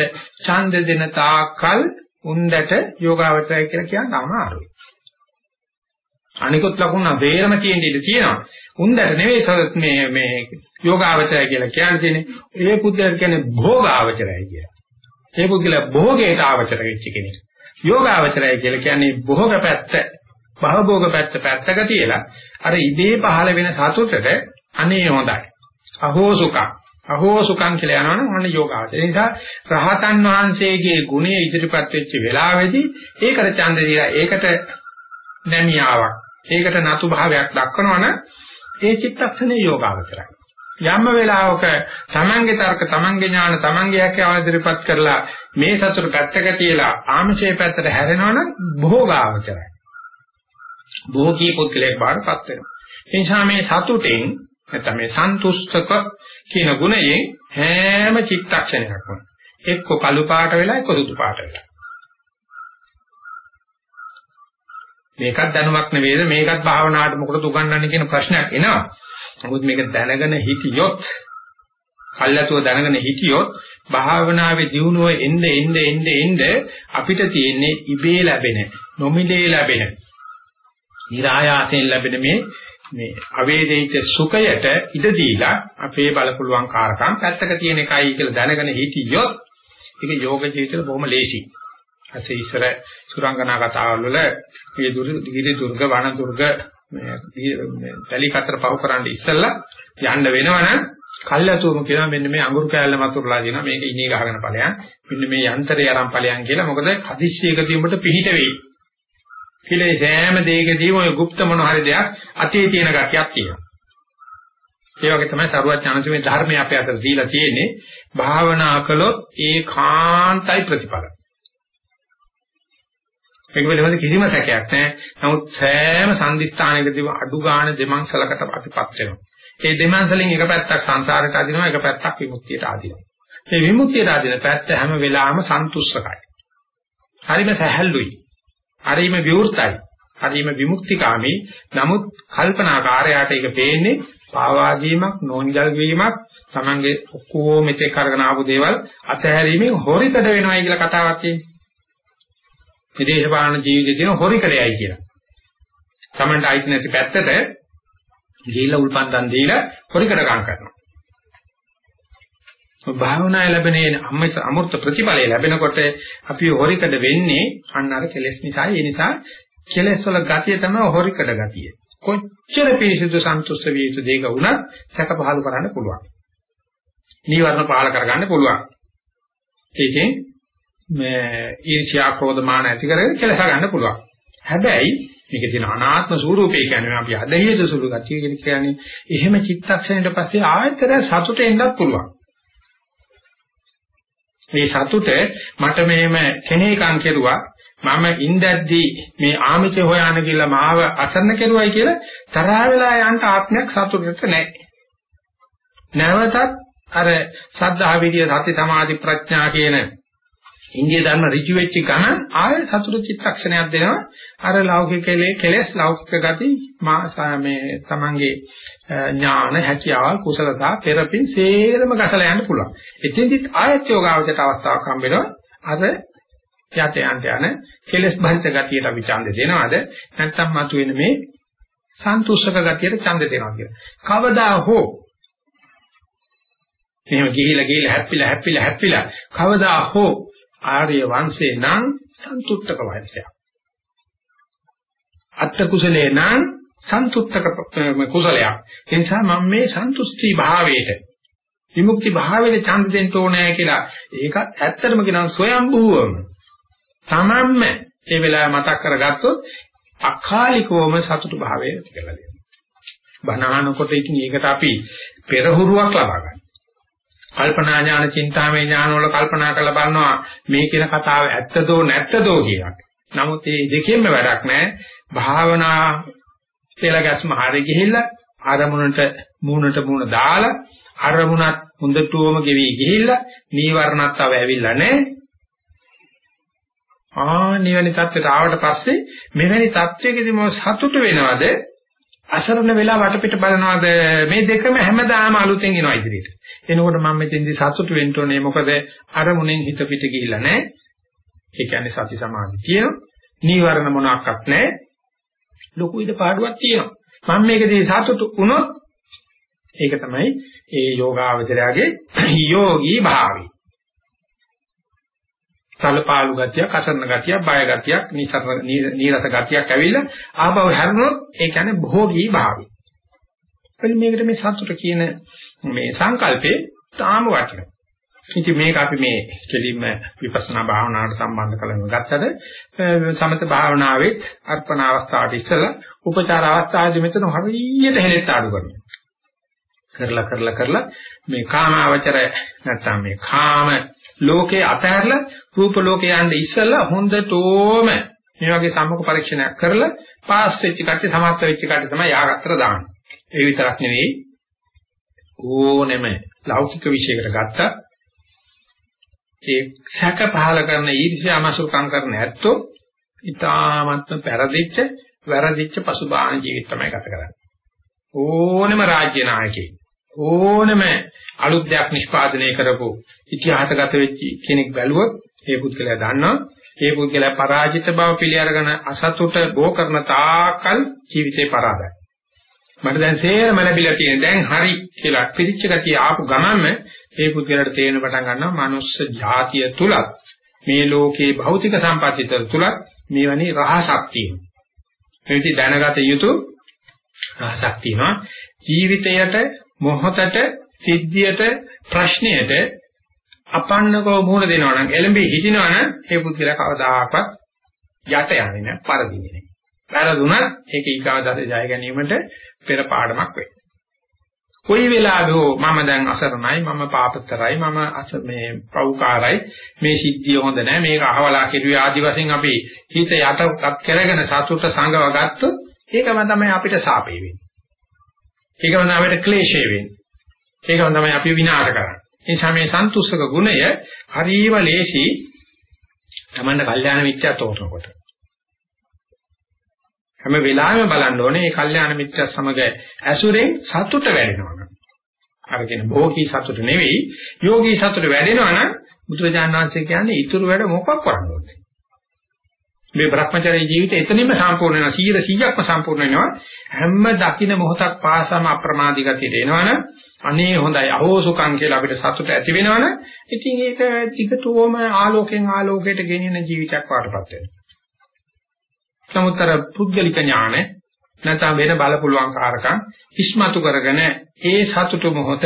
ඡන්ද දෙන තාකල් උන්දට යෝගාවචරය කියලා කියන්න අමාරුයි. අනිකුත් ලකුණ වේරම තියෙන ඉඳී තියෙනවා. උන්දට නෙවෙයි මේ මේ යෝගාවචරය කියලා කියන්නේ. ඒ පුද්ගලයා කියන්නේ භෝගාවචරය කියලා. ඒ පුද්ගලයා භෝගයට ආවචර වෙච්ච කෙනෙක්. යෝගාවචරය කියලා කියන්නේ භෝග පැත්ත භවභෝග පැත්ත පැත්තක තියලා අර ඉදී පහළ වෙන සතුටට අනේ හොඳයි. අහෝ සුඛං. අහෝ සුඛං කියලා යනවනම් අන්න යෝගාවචරය. ඒ නිසා රහතන් වහන්සේගේ ගුණය ඉදිරිපත් වෙච්ච වෙලාවේදී ඒකට ඡන්ද දීලා ඒකට නැමියාවක් ඒකට නතු භාවයක් දක්වනවනම් ඒ චිත්තක්ෂණේ යෝගාවචරයි. යම් වෙලාවක තමන්ගේ තර්ක තමන්ගේ ඥාන තමන්ගේ හැකියාව ඉදිරිපත් කරලා මේ සතුට පැත්තක තියලා ආමශේ පැත්තට හැරෙනවනම් භෝගාවචරයි. භෝගී පුද්ගලයෙක් බාරපත් වෙනවා. ඒ නිසා මේ සතුටෙන් නැත්නම් මේ සන්තුෂ්ඨක කියන ගුණයෙන් හැම චිත්තක්ෂණයක්ම එක්ක කළු පාට වෙලා එක්ක සුදු පාට වෙලා. මේකත් දැනුමක් නෙවෙයිද මේකත් භාවනාවට මොකටද උගන්වන්නේ කියන ප්‍රශ්නයක් එනවා. නමුත් මේක දැනගෙන හිටියොත් කල්ලාතුව දැනගෙන හිටියොත් භාවනාවේ දියුණුව එnde එnde එnde එnde අපිට තියෙන්නේ ඉබේ ලැබෙන නොමිලේ ලැබෙන નિરાයාසයෙන් ලැබෙන මේ මේ අවේදිත සුඛයට ඉඩ දීලා අපේ බලපුලුවන් කාරකම් පැත්තක තියෙන එකයි කියලා දැනගෙන හිටියොත් ඒක යෝග ජීවිතේ බොහොම ලේසියි. ඇසේ ඉස්සර සුරංගනා කතාවල් වල මේ දුර දිගිරි දුර්ග වන දුර්ග මේ පැලි කතර පහු කරන්න ඉස්සෙල්ලා යන්න වෙනවනම් කල්ලාතුම කියනවා මෙන්න මේ අඟුරු කෑල්ල මතුරුලා දෙනවා මේක ඉනේ ගහගෙන ඵලයන් මෙන්න මේ යන්ත්‍රය අරන් ඵලයන් කියලා මොකද හදිස්සියකදී උඹට පිහිට වෙයි කියලා සෑම දෙයකදීම ඔය গুপ্ত මොන හරි දෙයක් අතේ තියෙන ගතියක් තියෙනවා. ඒ වගේ තමයි සරුවත් ඥානසමේ ධර්මය අපේ අතට දීලා තියෙන්නේ. භාවනා කළොත් ඒකාන්තයි ප්‍රතිඵල. ඒක පිළිබඳ කිසිම සැකයක් නැහැ. නමුත් සෑම සංදිස්ථානයකදීම අඩු ගන්න දෙමංසලකට අපිපත් වෙනවා. ඒ දෙමංසලෙන් එක පැත්තක් සංසාරයට අදිනවා එක පැත්තක් විමුක්තියට අදිනවා. මේ විමුක්තියට අදින පැත්ත හැම වෙලාවෙම සන්තුෂ්කයි. හරිම සැහැල්ලුයි. හරීම විවෘතයි. හරීම විමුක්තිකාමී. නමුත් කල්පනාකාරයාට ඒක පේන්නේ පාවාදීමක්, නෝන්ජල් වීමක්, Tamange ඔක්කොම මෙතෙක් අරගෙන ආපු දේවල් අතහැරීමෙන් හොරිකඩ වෙනවයි කියලා කතාවක් තියෙනවා. විදේශපාලන ජීවිතේ තියෙන හොරිකඩයයි කියලා. Tamanට අයිති නැති පැත්තට ගිහිල්ලා උල්පන්දන් දීලා හොරිකඩකම් කරනවා. භාවනා ලැබෙනේ අමෘත ප්‍රතිඵලය ලැබෙනකොට අපි හොරිකඩ වෙන්නේ අන්න අර කෙලෙස් නිසා. ඒ නිසා කෙලෙස් වල ගතිය තමයි හොරිකඩ ගතිය. කොච්චර පිරිසිදු සන්තුෂ්ත විය යුතු දෙයක වුණත් සැක පහල කරන්න පුළුවන්. නීවරණ පහල කරගන්න පුළුවන්. ඒකෙන් මේ ඊර්ෂ්‍යා ක්‍රෝධ මාන ඇති කරගෙන කෙලස ගන්න පුළුවන්. හැබැයි මේකේ තියෙන අනාත්ම ස්වરૂපය කියන්නේ අපි අදහියද සුළු ගතිය කියන්නේ එහෙම චිත්තක්ෂණයට පස්සේ ආයතර සතුට එන්නත් පුළුවන්. මේ සතුට මට මෙහෙම කෙනේකම් කෙරුවා මම ඉඳද්දී මේ ආමිෂ හොයාන කියලා මාව අසන්න කෙරුවයි කියලා තරහ වෙලා යන්න ආත්මයක් සතුටට නැහැ. නැවතත් අර සද්ධා විදිය සති සමාධි ප්‍රඥා කියන ඉන්දිය ධර්ම ඍජු වෙච්ච ගමන් ආය සතුට චිත්තක්ෂණයක් දෙනවා. අර ලෞකික කෙලෙස් ලෞකික ගති මේ තමන්ගේ ඥාන හැකියාව කුසලතා පෙරපින් සේරම ගසලා යන්න පුළුවන්. එතෙන්දිත් ආයත් යෝගාවචට අවස්ථාවක් හම්බ වෙනවා. අර යත යන්ට යන කෙලෙස් බහිත ගතියට අපි ඡන්ද දෙනවද? නැත්නම් මතුවෙන මේ සන්තුෂ්ක ගතියට ඡන්ද දෙනවා කියලා. කවදා හෝ එහෙම ගිහිලා ගිහිලා හැප්පිලා හැප්පිලා හැප්පිලා. කවදා හෝ ආර්ය වංශේ නම් සන්තුෂ්ඨක වංශයක්. අත්ත කුසලේ නම් සන්තුෂ්ඨක කුසලයක්. ඒ නිසා මම මේ සන්තුෂ්ටි භාවයට විමුක්ති භාවයට ඡන්ද දෙන්න ඕනේ කියලා ඒක ඇත්තටම කියනවා ස්වයම්භූවම. තමන්ම ඒ වෙලාව මතක් කරගත්තොත් අකාලිකවම සතුටු භාවය ඇති කරලා දෙනවා. බණහනකොට ඉතින් ඒකට අපි පෙරහුරුවක් ලබා ගන්නවා. කල්පනා ඥාන, චින්තාමය ඥාන වල කල්පනා කරලා බලනවා මේ කියන කතාව ඇත්තදෝ නැත්තදෝ කියලා. නමුත් මේ දෙකෙන්ම වැඩක් නැහැ. භාවනා කියලා ගැස්ම හරි ගිහිල්ලා ආරමුණට මූණට මූණ දාලා අරමුණත් හොඳටම ගෙවි ගිහිල්ලා නීවරණත් තව ඇවිල්ලා නැහැ. ආ නිවැරදි තත්ත්වයට ආවට පස්සේ මෙවැනි තත්ත්වයකදී මොකද සතුට වෙනවද අසරණ වෙලා වටපිට බලනවාද මේ දෙකම හැමදාම අලුතෙන් එනවා ඉදිරියට. එනකොට මම මෙතෙන්දී සතුටු වෙන්න ඕනේ මොකද අරමුණෙන් හිත පිට ගිහිල්ලා නැහැ. ඒ කියන්නේ සති සමාධි තියෙනවා. නීවරණ මොනක්වත් නැහැ. ලොකු ඉද පාඩුවක් තියෙනවා. මම මේකදී සතුටු වුණොත් ඒක තමයි ඒ යෝගාවචරයාගේ යෝගී භාවය. සලපාලු ගතිය, කසරණ ගතිය, බය ගතියක්, නීරස ගතියක් ඇවිල්ලා ආපහු හැරුණොත් ඒ කියන්නේ භෝගී භාවය. එතන මේකට මේ සතුට කියන මේ සංකල්පේ තාම වටිනවා. ඉතින් මේක අපි මේ කෙලින්ම විපස්සනා භාවනාවට සම්බන්ධ කරගෙන ගත්තද සමත භාවනාවේ අර්පණ අවස්ථාවට ඉස්සලා උපචාර අවස්ථාවේදී මෙතන හරියට හෙලෙත් ආඩු කරනවා. කරලා කරලා කරලා මේ කාමාවචර නැත්තම් මේ කාම ලෝකේ අතහැරලා රූප ලෝකේ යන්න ඉස්සලා හොඳටම මේ වගේ සම්මුඛ පරීක්ෂණයක් කරලා පාස් වෙච්ච කට්ටිය සමස්ත වෙච්ච කට්ටිය තමයි යාගත්තර දාන්නේ. ඒ විතරක් නෙවෙයි ඕනෙම ලෞකික විශයකට ගත්තා ඒ සැක පහල කරන ඊර්ෂ්‍යාමසුකම් කරන ඇත්තෝ ඊ타මත්ම පෙරදිච්ච වැරදිච්ච පසුබාහන ජීවිත තමයි ගත කරන්නේ. ඕනෙම රාජ්‍ය නායකයෙක් ඕනම අලුත් දෙයක් නිෂ්පාදනය කරපු ඉතිහාසගත වෙච්ච කෙනෙක් බැලුවොත් ඒ පුද්ගලයා දන්නවා ඒ පුද්ගලයා පරාජිත බව පිළි අරගෙන අසතුට බෝ කරන තාකල් ජීවිතේ පරාදයි. මට දැන් සේරම ලැබිලා තියෙන දැන් හරි කියලා පිළිච්ච ගතිය ආපු ගමන්ම ඒ පුද්ගලයාට තේරෙන පටන් ගන්නවා මනුස්ස జాතිය තුලත් මේ ලෝකේ භෞතික සම්පත්තිය තුලත් මේවැනි රහසක් තියෙනවා. මේ විදිහ දැනගත යුතු රහසක් තියෙනවා. ජීවිතයට මොහොතට සිද්ධියට ප්‍රශ්නයට අපන්නකව මුහුණ දෙනවා නම් එළඹි හිටිනවා නම් ඒ පුද්ගලයා කවදාකවත් යට යන්නේ නැහැ පරදින්නේ නැහැ. වැරදුනත් ඒක ඊගාදත ජය ගැනීමට පෙර පාඩමක් වෙයි. කොයි වෙලාවෙ හෝ මම දැන් අසරණයි මම පාපතරයි මම අස මේ පෞකාරයි මේ සිද්ධිය හොඳ නැහැ මේක අහවලා කෙරුවේ ආදි වශයෙන් අපි හිත යටත් කරගෙන සතුට සංගව ගත්තොත් ඒකම තමයි අපිට සාපේ වෙන්නේ. ඒකම තමයි අපිට ක්ලේශය වෙන්නේ. ඒකම තමයි අපි විනාශ කරන්නේ. ඒ නිසා මේ සන්තුෂ්ක ගුණය හරිම ලේසි තමන්න කල්යාණ මිත්‍යා තෝරනකොට. හැම වෙලාවෙම බලන්න ඕනේ මේ කල්යාණ මිත්‍ර සමග ඇසුරෙන් සතුට වැඩෙනවා. අරගෙන භෝගී සතුට නෙවෙයි යෝගී සතුට වැඩෙනවා නම් බුදුරජාණන් වහන්සේ කියන්නේ ඊතුරු වැඩ මොකක් කරන්න ඕනේ. මේ Brahmacharya ජීවිතය එතනින්ම සම්පූර්ණ වෙනවා. 100%ක්ම සම්පූර්ණ වෙනවා. හැම දකින්න මොහොතක් පාසම අප්‍රමාදී ගතියට එනවනම් අනේ හොඳයි අහෝසුකම් කියලා අපිට සතුට ඇති වෙනවනම් ඉතින් ඒක ටිකටම ආලෝකෙන් ආලෝකයට ගෙනියන ජීවිතයක් වාටපත් වෙනවා. නමුත්තර පුද්ගලික ඥාන නැත්නම් වෙන බල පුළුවන් කාරකම් ඉස්මතු කරගෙන ඒ සතුට මොහොත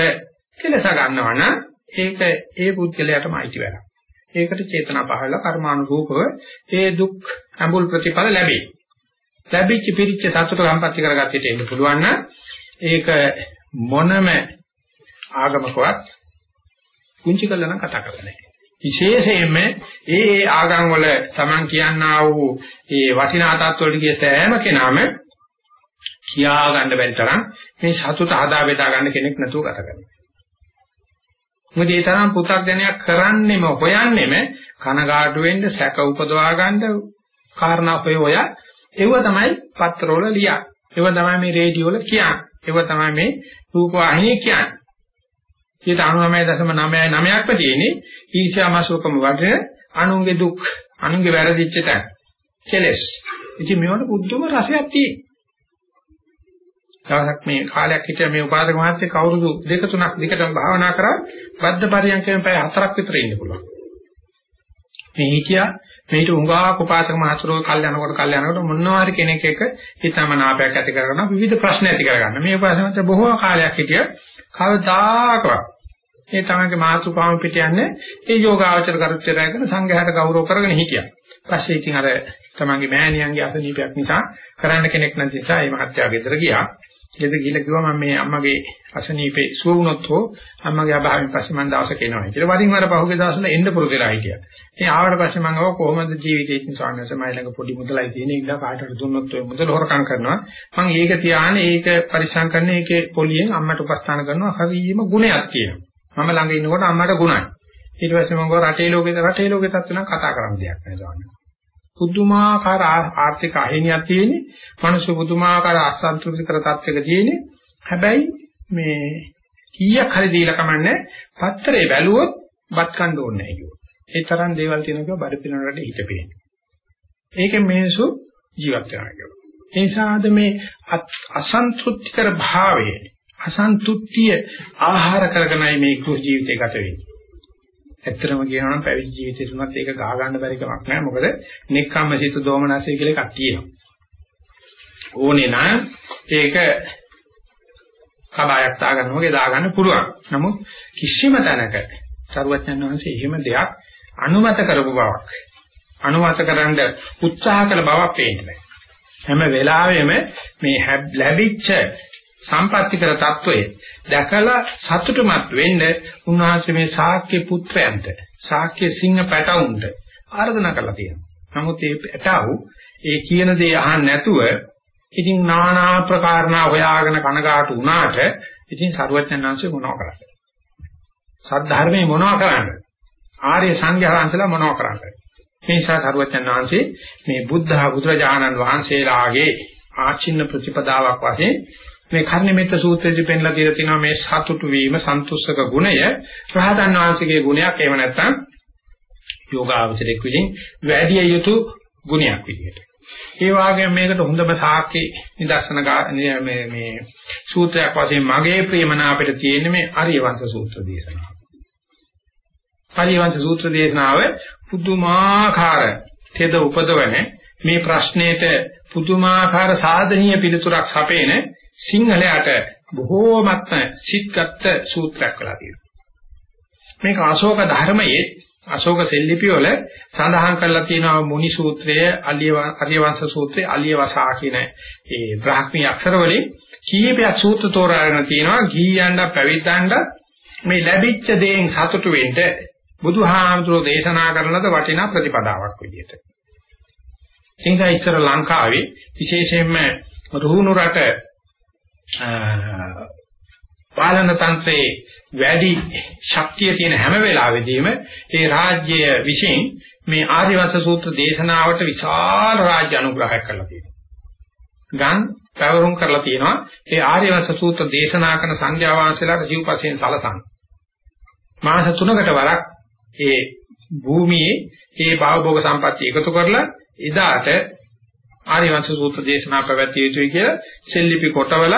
කෙලස ගන්නවනම් ඒක ඒ පුද්ගලයාටම අයිති වෙනවා. ඒකට චේතනා පහළ කර්මානුරූපව ඒ දුක් අඹුල් ප්‍රතිඵල ලැබේ. ලැබිච්ච පිරිච්ච සතුට සම්පatti කරගත්තට එන්න පුළුවන් නම් ඒක මොනම ආගමකවත් කුංචි කළා නම් කතා කරන්නේ නැහැ. විශේෂයෙන්ම ඒ ඒ ආගම් වල Taman කියනා වූ ඒ වටිනා තත්ත්වවලට ගිය සෑම කෙනාම කියා ගන්න බැරි තරම් මේ සතුට හදා බෙදා ගන්න කෙනෙක් නැතුව ගත කරනවා. මොකද ඒ තරම් පු탁ජනයක් කරන්නෙම හොයන්නෙම කනගාටු වෙන්න සැක උපදවා ගන්න කාරණා හොය හොය ඒව තමයි පත්‍රවල ලියන්නේ. ඒව තමයි මේ රේඩියෝ වල කියන්නේ. ඒව තමයි මේ රූපවාහිනිය කියන්නේ. 99.99ක්ම තියෙන්නේ ඊර්ෂ්‍යා මාසෝකම වගේ අනුන්ගේ දුක් අනුන්ගේ වැරදිච්ච තැන. කෙලස්. ඉතින් මේවට බුද්ධම රසයක් තියෙනවා. දවසක් මේ කාලයක් හිටිය මේ උපාසක මහත්තයෙක් අවුරුදු දෙක තුනක් දිගටම භාවනා කරා බද්ධ පරියන්කයෙන් පැය හතරක් විතර ඉන්න පුළුවන්. මේ හිටියා මේට උඟා උපාසක මහතුරෝ කල් යනකොට කල් යනකොට මොනවා හරි කෙනෙක් එක්ක හිතමනාපයක් ඇති කරගන්න විවිධ ප්‍රශ්න ඇති කරගන්න. මේ උපාසක මහත්තයා බොහෝ කාලයක් හිටිය කවදාකවත් ඒ තමයිගේ මාතුකාම පිට යන්නේ ඒ යෝගාචර කරුත්‍ය රැගෙන සංඝයාට ගෞරව කරගෙන හිටියා. පස්සේ ඉතින් අර තමන්ගේ මෑණියන්ගේ අසනීපයක් නිසා කරන්න කෙනෙක් නැති නිසා මේ මහත්තයා ගෙදර ගියා. ගෙදර ගිහලා කිව්වා මම මේ අම්මගේ අසනීපේ සුව වුණොත් හෝ අම්මගේ අභාවයෙන් පස්සේ මම දවසක එනවා කියලා. වරින් වර පහුගිය දවස්වල එන්න පුරුදු වෙලා හිටියා. ඉතින් ආවට පස්සේ මම අහුව කොහොමද ජීවිතේ ඉතින් ස්වාමීන් වහන්සේ මයි ළඟ පොඩි මුදලයි තියෙන ඉන්න කාටට දුන්නොත් ඔය මුදල හොරකම් කරනවා. මම ඒක තියාගෙන ඒක පරිස්සම් කරන එකේ පොලියෙන් අම්මට උපස්ථාන කරනවා. හරියම ගුණයක් තියෙනවා. මම ළඟ ඉන්නකොට අම්මට ගුණයි. ඊට පස්සේ මම ගෝ රටේ ලෝකේ රටේ ලෝකේ තත්ත්ව නම් කතා කරන්න දෙයක් නැහැ ස්වාමීන් පුදුමාකාර ආර්ථික අහිමියක් තියෙන්නේ. මිනිස්සු පුදුමාකාර අසන්තුලිතකර තත්ත්වයක තියෙන්නේ. හැබැයි මේ කීයක් හරි දීලා කමන්නේ පත්‍රේ බැලුවොත් බත් කන්න ඕනේ නැහැ කිව්වා. ඒ තරම් දේවල් තියෙනවා බඩ පිනනකට හිතපේන. ඒකෙන් මිනිස්සු ජීවත් වෙනවා කියනවා. ඒ නිසාද මේ අසන්තුෂ්ටිකර භාවය අසන්තුට්ඨිය ආහාර කරගෙනයි මේ කුස් ජීවිතය ගත වෙන්නේ. ඇත්තටම කියනවා නම් පැවිදි ජීවිතේ තුනත් ඒක ගහ ගන්න බැරි කමක් නැහැ. මොකද නික්කම්ම සිත දෝමනසය කියලා එකක් තියෙනවා. ඕනේ නම් ඒක කබායක් දාගන්න වගේ දාගන්න පුළුවන්. නමුත් කිසිම තැනක සරුවච්චන් වහන්සේ එහෙම දෙයක් අනුමත කරපු බවක් අනුමත කරන්න උත්සාහ කළ බවක් පේන්නේ හැම වෙලාවෙම මේ ලැබිච්ච සම්පත්‍ති කර తত্ত্বය දැකලා සතුටුමත් වෙන්න උන්වහන්සේ මේ ශාක්‍ය පුත්‍රයන්ට ශාක්‍ය සිංහ පැටවුන්ට ආරාධනා කරලා තියෙනවා. නමුත් ඒ පැටවු ඒ කියන දේ අහන්නේ නැතුව ඉතින් নানা ප්‍රකාරණා හොයාගෙන කනගාටු වුණාට ඉතින් සරුවචනංශේ මොනව කරන්නේ? සද්ධර්මයේ මොනව කරන්නේ? ආර්ය සංඝයාංශලා මොනව කරන්නේ? මේ නිසා සරුවචනංශේ මේ බුද්ධ බුදුරජාණන් වහන්සේලාගේ ආචින්න ප්‍රතිපදාවක් වශයෙන් මේ කර්ණිමෙත්ත සූත්‍රයේදී පෙන්ලා දීලා තියෙනවා මේ සතුටු වීම සන්තුෂ්ක ගුණය රහතන් වහන්සේගේ ගුණයක් එහෙම නැත්නම් යෝගාවචරයක් විදිහින් වැඩි යුතු ගුණයක් විදිහට. ඒ වගේම මේකට හොඳම සාක්ෂි නිදර්ශන මේ මේ සූත්‍රයක් වශයෙන් මගේ ප්‍රේමනාපෙට තියෙන මේ ආර්යවංශ සූත්‍ර දේශනාව. ආර්යවංශ සූත්‍ර දේශනාව පුදුමාකාර තෙද උපදවන මේ ප්‍රශ්නෙට පුදුමාකාර සාධනීය පිළිතුරක් සපේන සිංහලයට බොහෝමත්ම සිත්ගත් සූත්‍රයක් වෙලා තියෙනවා. මේක අශෝක ධර්මයේ අශෝක සෙල්ලිපි වල සඳහන් කරලා තියෙනවා මුනි සූත්‍රය, අලිය වංශ සූත්‍රය, අලිය වසා කියන ඒ බ්‍රාහ්මී අක්ෂර වලින් කීපයක් සූත්‍ර තෝරාගෙන තියෙනවා ගීයන්ඩ පැවිද්දන්ඩ මේ ලැබිච්ච දේෙන් සතුටු වෙන්න බුදුහාමුදුරෝ දේශනා කරන ලද වටිනා ප්‍රතිපදාවක් විදිහට. ඉතින් ඉස්සර ලංකාවේ විශේෂයෙන්ම රුහුණු රට පාලන තන්ත්‍රයේ වැඩි ශක්තිය තියෙන හැම වෙලාවෙදීම ඒ රාජ්‍ය විශ්ින් මේ ආදිවාස සූත්‍ර දේශනාවට විශාල රාජ්‍ය අනුග්‍රහයක් කරලා තියෙනවා. ගන් පැවරුම් කරලා තියෙනවා. ඒ ආර්යවංශ සූත්‍ර දේශනා කරන සංඝයා වහන්සේලාට ජීවපසයෙන් සලසන. මාස 3කට වරක් ඒ භූමියේ ඒ භවභෝග සම්පatti එකතු කරලා එදාට ආර්යවංශ සූත්‍ර දේශනා පැවැත්විය යුතුයි කියලා සෙල්ලිපි කොටවල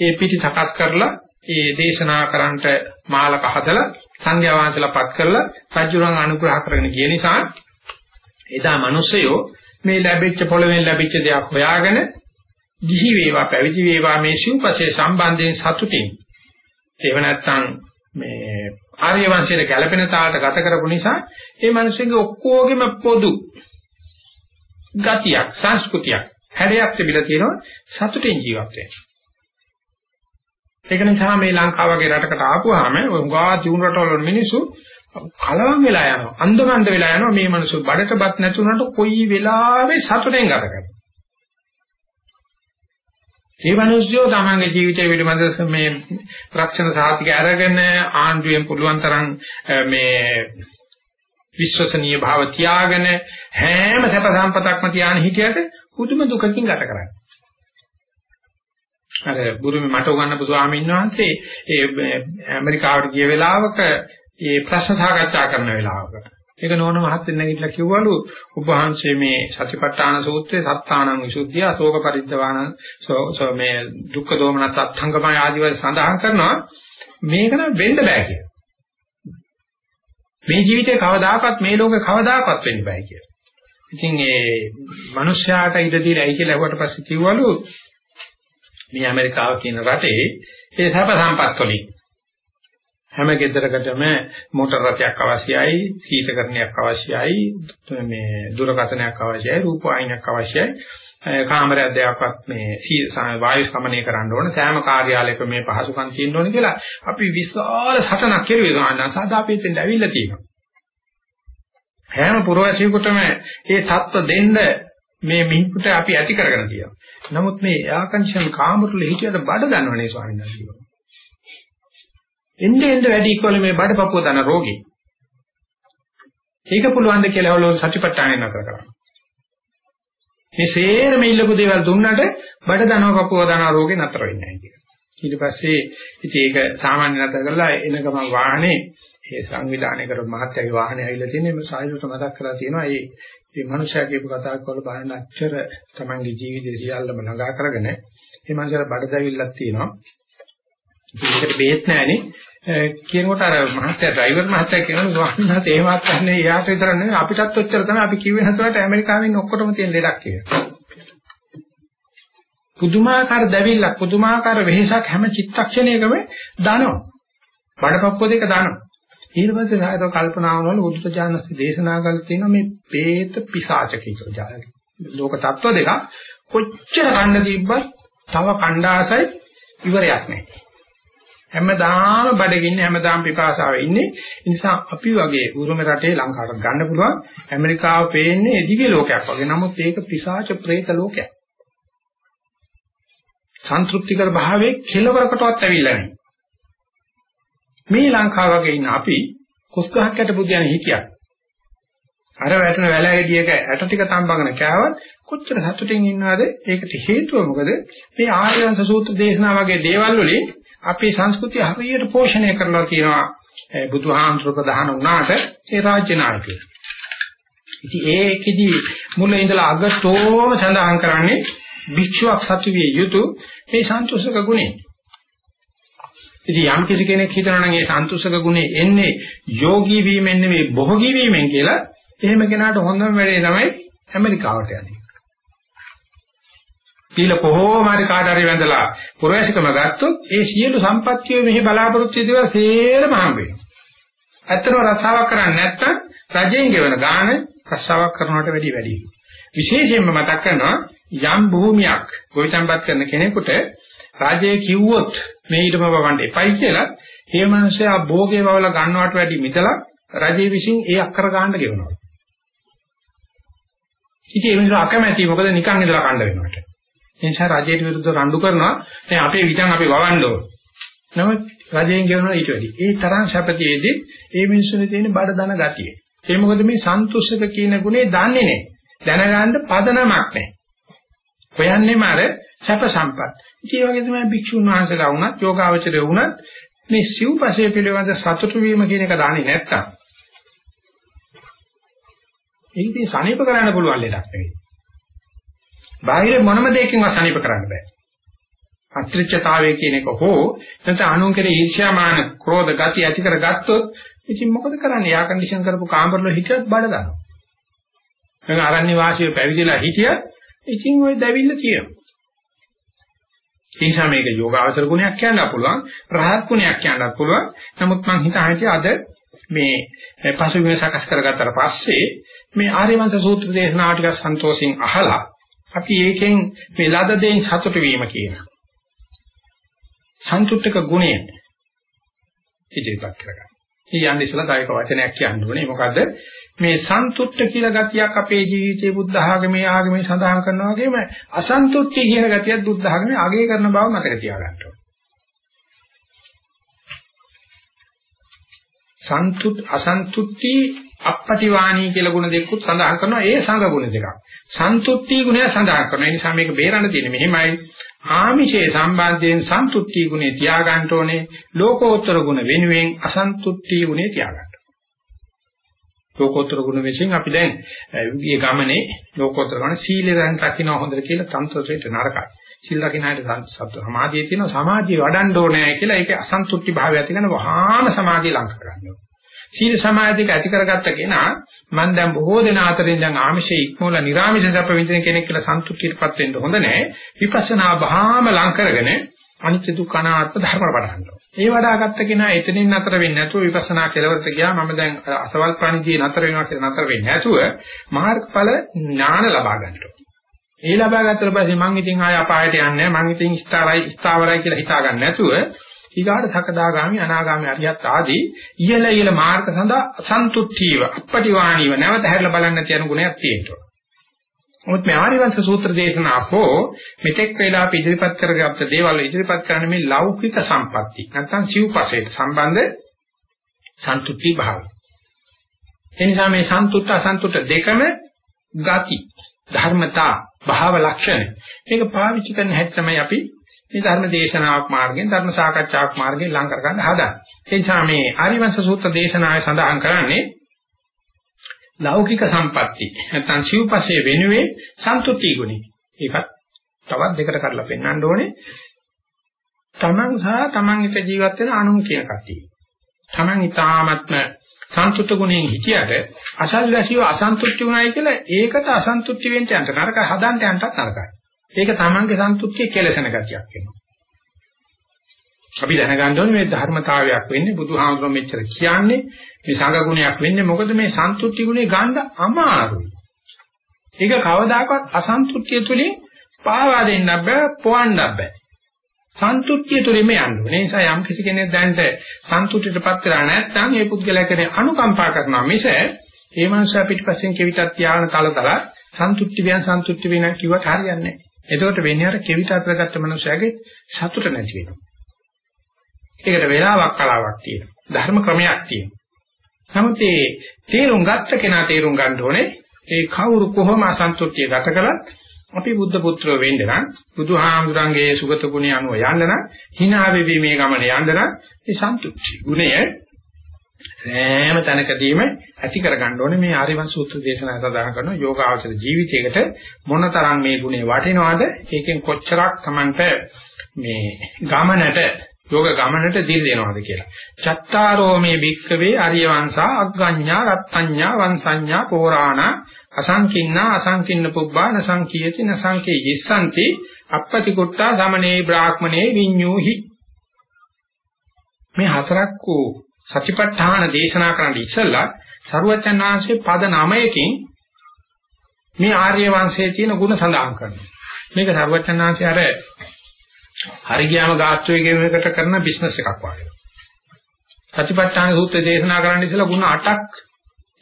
ඒ පිටි සකස් කරලා ඒ දේශනා කරන්නට මාලක හදලා සංඝයා වහන්සේලා පත් කරලා රජුරන් අනුග්‍රහ කරගෙන ගිය නිසා එදා මිනිස්සයෝ මේ ලැබිච්ච පොළවෙන් ලැබිච්ච දෙයක් හොයාගෙන ගිහි වේවා පැවිදි වේවා මේ සිව්පසේ සම්බන්ධයෙන් සතුටින්. එහෙම නැත්නම් මේ ආර්ය වංශයේ ගැළපෙන තාලට ගත කරපු නිසා ඒ මිනිස්සුන්ගේ ඔක්කොගෙම පොදු ගතියක් සංස්කෘතියක් හැඩයක් තිබිලා තියෙනවා සතුටින් ජීවත් වෙන්න. ඒක නිසා මේ ලංකාව වගේ රටකට ආපුවාම උගා ජීවන රටවල මිනිස්සු කලවම් වෙලා යනවා. අන්ධගන්ධ වෙලා යනවා මේ මිනිස්සු බඩටපත් නැතුණාට කොයි වෙලාවෙ සතුටෙන් ගත කරනවා. මේ මිනිස්සුયો තමන්ගේ ජීවිතය පිළිබඳව මේ රක්ෂණ සාහිතික අරගෙන ආණ්ඩුවෙන් පුළුවන් තරම් මේ විශ්වසනීය භාව තියාගෙන හැම සැප සම්පතක්ම තියාන හිටියට පුදුම දුකකින් ගත කරන්නේ. අර බුරුමේ මට උගන්වපු ස්වාමීන් වහන්සේ ඒ ඇමරිකාවට ගිය වෙලාවක ඒ ප්‍රශ්න සාකච්ඡා කරන වෙලාවක ඒක නෝන මහත්තයෙක් නැගිටලා කිව්වලු ඔබ වහන්සේ මේ සතිපට්ඨාන සූත්‍රයේ සත්තානං විසුද්ධිය අශෝක පරිද්දවාන සෝ මේ දුක්ඛ දෝමන සත්ංගමය ආදී වල සඳහන් කරනවා මේක නම් වෙන්න බෑ කියලා. මේ ජීවිතේ කවදාකවත් මේ ලෝකේ කවදාකවත් වෙන්න බෑ කියලා. ඉතින් ඒ මිනිස්යාට ඉඩ දීලා ඇයි කියලා අහුවට පස්සේ කිව්වලු මේ ඇමරිකාව කියන රටේ ඒ සැප සම්පත් වලින් හැම ගෙදරකටම මෝටර රථයක් අවශ්‍යයි, සීතකරණයක් අවශ්‍යයි, මේ දුරකථනයක් අවශ්‍යයි, රූප වාහිනියක් අවශ්‍යයි. කාමරයක් දෙයක්වත් මේ වායු සමනය කරන්න ඕන සෑම කාර්යාලයක මේ පහසුකම් තියෙන්න ඕන කියලා අපි විශාල සටනක් කෙරුවේ ගන්න සාදාපේතෙන් ඇවිල්ලා තියෙනවා. හැම පුරවැසියෙකුටම මේ தত্ত্ব දෙන්න මේ මිහිකුට අපි ඇති කරගෙන තියෙනවා. නමුත් මේ ආකංෂණ කාමතුල හිතියට බඩ ගන්නවනේ ස්වාමීන් වහන්සේ. එන්නේ එන්නේ වැඩි ඉක්වල මේ බඩපපුව දන රෝගී. ඒක පුළුවන් ද කියලා ඔයලෝ සත්‍යපට්ඨානෙ නතර කරනවා. මේ සේරම ඉල්ලපු දේවල් දුන්නට බඩ දනව පපුව දන රෝගේ නතර වෙන්නේ නැහැ කියලා. ඊට පස්සේ ඉතින් ඒක සාමාන්‍ය නතර කරලා එන ගමන් වාහනේ ඒ සංවිධානය කරපු මහත්යගේ වාහනේ ඇවිල්ලා තියෙන්නේ මේ සාහිත්‍යයට මතක් කරලා තියෙනවා. ඒ මේ මනුෂයා කියපු කතාවක් වල බලන්න අච්චර තමන්ගේ ජීවිතය සියල්ලම නගා කරගෙන මේ මනුෂයාට බඩ දැවිල්ලක් තියෙනවා. ඒකට බේත් නැහැනේ කියනකොට අර මහත්තයා ඩ්‍රයිවර් මහත්තයා කියනවා ස්වාමීන් වහන්සේ එහෙමත් නැහැ එයාට විතර නෙවෙයි අපිටත් ඔච්චර තමයි අපි කිව්වේ නැතුවට ඇමරිකාවෙන් ඔක්කොටම තියෙන දෙයක් කියලා. පුදුමාකාර දැවිල්ලක් පුදුමාකාර වෙහෙසක් හැම චිත්තක්ෂණයකම දානවා. බඩපප්පෝ දෙක දානවා. ඊට පස්සේ සායත කල්පනා වුණාලු බුද්ධ ඥානස්ති දේශනා කරලා තියෙනවා මේ പ്രേත පිසාච කියලා. ලෝක තත්ත්ව දෙක කොච්චර කන්න තිබ්බත් තව කණ්ඩාසයි ඉවරයක් නැහැ. හැමදාම බඩගින්නේ හැමදාම පිපාසාවේ ඉන්නේ. ඒ නිසා අපි වගේ උරුම රටේ ලංකාවට ගන්න පුළුවන් ඇමරිකාව පේන්නේ දිව්‍ය ලෝකයක් වගේ. නමුත් ඒක පිසාච പ്രേත ලෝකයක්. සන්තුෂ්ටිකර භාවයේ කෙලවරකටවත් ඇවිල්ලා නැහැ. මේ ලංකාව වගේ ඉන්න අපි කුස්ගහක් යට බුදියන හිටියක්. අර වැටෙන වැලැගෙඩියක ඇට ටික තම්බගෙන කෑවත් කොච්චර සතුටින් ඉන්නවද? ඒකට හේතුව මොකද? මේ ආර්යවංශ සූත්‍ර දේශනා වගේ දේවල් වලින් අපේ සංස්කෘතිය හරියට පෝෂණය කරලා තියෙනවා බුදුහාමුදුර ප්‍රධාන වුණාට ඒ රාජ්‍ය නායකයෝ. ඉතින් ඒකෙදි මුල ඉඳලා අගටෝම සඳහන් කරන්නේ භික්ෂුවක් සතු විය යුතු මේ සන්තුෂ්ක ගුණය. ඉතින් යම් කිසි කෙනෙක් හිතනවා නම් මේ සන්තුෂ්ක ගුණය එන්නේ යෝගී වීමෙන් නෙවෙයි භෝගී වීමෙන් කියලා එහෙම කෙනාට හොඳම වැඩේ තමයි ඇමරිකාවට යන්නේ. කියලා කොහොම හරි කාට හරි වැඳලා පුරවැසිකම ගත්තොත් ඒ සියලු සම්පත්තිය මෙහි බලාපොරොත්තු වෙන දේවල් සේරම හම්බ වෙනවා. ඇත්තටම රස්සාවක් කරන්නේ නැත්නම් රජයෙන් ගෙවන ගාණ රස්සාවක් කරනවට වැඩිය වැඩි. විශේෂයෙන්ම මතක් කරනවා යම් භූමියක් ගොවිතැන්පත් කරන කෙනෙකුට රාජ්‍යය කිව්වොත් මේ ඊටම වවන්න එපයි කියලා ඒ මනුස්සයා භෝගේ වවල ගන්නවට වැඩි මිදලා රජයේ විසින් ඒ අක්කර ගන්න ගෙවනවා. ඉතින් ඒ මිනිස්සු අකමැති මොකද නිකන් ඉඳලා කණ්ඩ වෙනවට. ඒ නිසා රජයට විරුද්ධව රණ්ඩු කරනවා දැන් අපේ විතන් අපි වවන්න ඕන. නමුත් රජයෙන් ගෙවනවා ඊට වැඩි. ඒ තරම් ශපතියේදී ඒ මිනිස්සුනේ තියෙන බඩ දන ගතිය. ඒ මොකද මේ සන්තුෂ්ක කියන ගුණේ දන්නේ නැහැ. දැනගන්න පදනමක් නැහැ. හොයන්නේම අර සැප සම්පත්. ඉතින් ඒ වගේ තමයි භික්ෂුන් වහන්සේලා වුණත් යෝගාවචරය වුණත් මේ සිව්පසේ පිළිබඳ සතුටු වීම කියන එක දන්නේ නැත්තම් ඒක ඉතින් සනීප කරන්න පුළුවන් ලෙඩක් නෙවෙයි. බාහිර මොනම දෙයකින්වත් සනීප කරන්න බෑ. අත්‍රිච්ඡතාවය කියන එක හෝ නැත්නම් අනුන් කෙරේ ඊර්ෂ්‍යාමාන ක්‍රෝධ ගති ඇති කරගත්තොත් ඉතින් මොකද කරන්නේ? යා කන්ඩිෂන් කරපු කාමරවල හිටියත් බඩ දානවා. දැන් ආරණ්‍ය වාසීව පැවිදිලා හිටියත් ඉතින් ওই දැවිල්ල තියෙනවා. ඒ නිසා මේක යෝගාවචර ගුණයක් කියන්න පුළුවන්, රහත් ගුණයක් කියන්න පුළුවන්. නමුත් මම හිතා අද මේ පසුබිම සකස් කරගත්තට පස්සේ මේ ආර්යවංශ සූත්‍ර දේශනාව ටික සන්තෝෂින් අහලා අපි ඒකෙන් මේ ලද දෙයින් සතුට වීම කියන සන්තුෂ්ඨක ගුණය ඉදිරිපත් කරගන්න. ඊයන් ඉස්සලා දායක වචනයක් කියන්න ඕනේ. මොකද මේ සන්තුෂ්ඨ කියලා ගතියක් අපේ ජීවිතයේ බුද්ධ ආගමේ ආගමේ සඳහන් කරනවා වගේම අසන්තුෂ්ටි කියන ගතියක් බුද්ධ ආගමේ අගය කරන බව මතක තියාගන්න ඕනේ. සන්තුත් අසන්තුට්ටි අපපටිවාණී කියලා ගුණ දෙකකුත් සඳහන් කරනවා ඒ සංඝ ගුණ දෙකක්. සන්තුට්ටි ගුණය සඳහන් කරනවා. ඒ නිසා මේක බේරන්න තියෙන්නේ මෙහෙමයි. ආමිෂයේ සම්බන්ධයෙන් සන්තුට්ටි ගුණය තියාගන්න ඕනේ. ලෝකෝත්තර ගුණ වෙනුවෙන් අසන්තුට්ටි ගුණය තියාගන්න. ලෝකෝත්තර ගුණ විශ්ෙන් අපි දැන් මේ ගමනේ ලෝකෝත්තර ගුණ සීලය දැන් රකින්න හොඳට කියලා තන්ත්‍රයට නරකයි. සිල් රකින්නට සත්‍ය සමාධිය තියෙනවා සමාධිය වඩන්න ඕනේ කියලා ඒක අසන්තුෂ්ටි භාවය ඇති කරන වහාම සමාධිය ලංක කරගන්නවා. සීල සමාධියක ඇති කරගත්ත කෙනා මම දැන් බොහෝ දෙනා අතරින් දැන් ආමිෂේ ඉක්මවල නිර්ආමිෂ සැප විඳින කෙනෙක් කියලා සන්තුෂ්ටියටපත් වෙන්න හොඳ නැහැ. විපස්සනා වහාම ලං කරගෙන අනිත්‍ය දුක්ඛ අනාත්ම ධර්ම වඩනවා. ඒ වඩාගත්ත කෙනා එතනින් නතර වෙන්නේ නැතුව විපස්සනා කෙලවරට ගියා මම දැන් අසවල් ප්‍රණිදී නතර වෙනවා කියලා නතර වෙන්නේ නැතුව මාර්ගඵල ඥාන ලබා ගන්නවා. ඒ ලබා ගත්තට පස්සේ මං ඉතින් ආය අපායට යන්නේ නැහැ. මං ඉතින් ස්ථාරයි ස්ථාවරයි කියලා හිතා ගන්න නැතුව ඊගාට සකදාගාමි අනාගාමි අරියත් ආදී ඉහළ ඉහළ මාර්ග සඳහා සන්තුට්ඨීව අපටිවාණීව නැවත හැරලා බලන්න තියෙන ගුණයක් තියෙනවා. මොකද මේ ආරිවංශ සූත්‍ර දේශනාවෝ මෙතෙක් වෙලා අපි ඉදිරිපත් කරගත්ත දේවල් ඉදිරිපත් කරන්නේ මේ ලෞකික සම්පatti නැත්නම් සිව්පසේට සම්බන්ධ සන්තුට්ටි භාවය. එනිසා මේ සන්තුට්ඨ අසන්තුට්ඨ දෙකම ගති ධර්මතා භාව ලක්ෂණ මේක පාවිච්චි කරන හැටි තමයි අපි මේ ධර්ම දේශනාවක් මාර්ගයෙන් ධර්ම සාකච්ඡාවක් මාර්ගයෙන් ලං කර ගන්න හදන්නේ. ඒ නිසා මේ ආරිවංශ සූත්‍ර දේශනාවේ සඳහන් කරන්නේ ලෞකික සම්පatti නැත්නම් සිව්පසේ වෙනුවේ සන්තුට්ටි ගුණය. ඒකත් තවත් දෙකට කඩලා පෙන්වන්න ඕනේ. තමන් සහ තමන් එක ජීවත් වෙන අනුන් කියන කතිය. තමන් ඊ타ත්ම සන්තුෂ්ඨ ගුණයෙන් හිටියට අසල්වැසියෝ අසන්තුෂ්ටි වුණායි කියලා ඒකට අසන්තුෂ්ටි වෙන්න යන්න නරකයි හදන්න යන්නත් නරකයි. ඒක තමන්ගේ සන්තුෂ්ටිය කෙලසන ගතියක් වෙනවා. අපි දැනගන්න ඕනේ මේ ධර්මතාවයක් වෙන්නේ බුදුහාමුදුරුවෝ මෙච්චර කියන්නේ මේ සංඝ ගුණයක් වෙන්නේ මොකද මේ සන්තුෂ්ටි ගුණේ ගන්න අමාරුයි. ඒක කවදාකවත් අසන්තුෂ්ටිය තුලින් පාවා දෙන්න බෑ, පොවන්න බෑ. සන්තුෂ්ටිය තුළින්ම යන්න ඕනේ. ඒ නිසා යම් කිසි කෙනෙක් දැනට සන්තුෂ්ටියටපත් වෙලා නැත්නම් ඒ පුද්ගලයා කෙනේ අනුකම්පා කරනවා මිස ඒ මනුස්සයා පිටිපස්සෙන් කෙවිතක් තියාගෙන තලතල සන්තුෂ්ටි වියන් සන්තුෂ්ටි වෙන කිව්වට හරියන්නේ නැහැ. එතකොට වෙන්නේ අර කෙවිත අතරගත්ත මනුස්සයාගේ සතුට නැති වෙනවා. ඒකට වේලාවක් කලාවක් තියෙනවා. ධර්ම ක්‍රමයක් තියෙනවා. නමුත් ඒ තේරුම් ගත්ත කෙනා තේරුම් ගන්න ඕනේ ඒ කවුරු කොහොම අසන්තුෂ්ටිය ගත කළත් අපි බුද්ධ පුත්‍රයෝ වෙන්න නම් බුදුහාමුදුරන්ගේ සුගත ගුණය අනුව යන්න නම් hina වෙවි මේ ගමන යන්න නම් මේ සන්තුෂ්ටි ගුණය සෑම තැනකදීම ඇති කරගන්න ඕනේ මේ ආරිවංශ සූත්‍ර දේශනා සඳහන් කරන යෝගාචර ජීවිතයකට මොනතරම් මේ ගුණේ වටිනවද ඒකෙන් කොච්චරක් Tamanට මේ ගමනට යෝග ගමනට දිල් දෙනවද කියලා. චත්තාරෝ මේ භික්කවේ ආර්ය වංශා අග්ගඤ්ඤා රත්ත්‍ඤ්ඤා වංශඤ්ඤා පෝරාණ අසංකින්නා අසංකින්න පුබ්බා නසංකීයති නසංකේ යස්සන්ති අපපති කුට්ටා සමනේ බ්‍රාහ්මනේ විඤ්ඤූහි මේ හතරක් වූ සතිපට්ඨාන දේශනා කරන්න ඉස්සෙල්ලා සරුවචන් වහන්සේ පද 9කින් මේ ආර්ය වංශයේ තියෙන ගුණ සඳහන් කරනවා. මේක සරුවචන් වහන්සේ අර හරි ගියාම ගාස්ත්‍රයේ කියන එකට කරන බිස්නස් එකක් වගේ. සතිපට්ඨාන සූත්‍රය දේශනා කරන්න ඉස්සෙල්ලා ගුණ 8ක්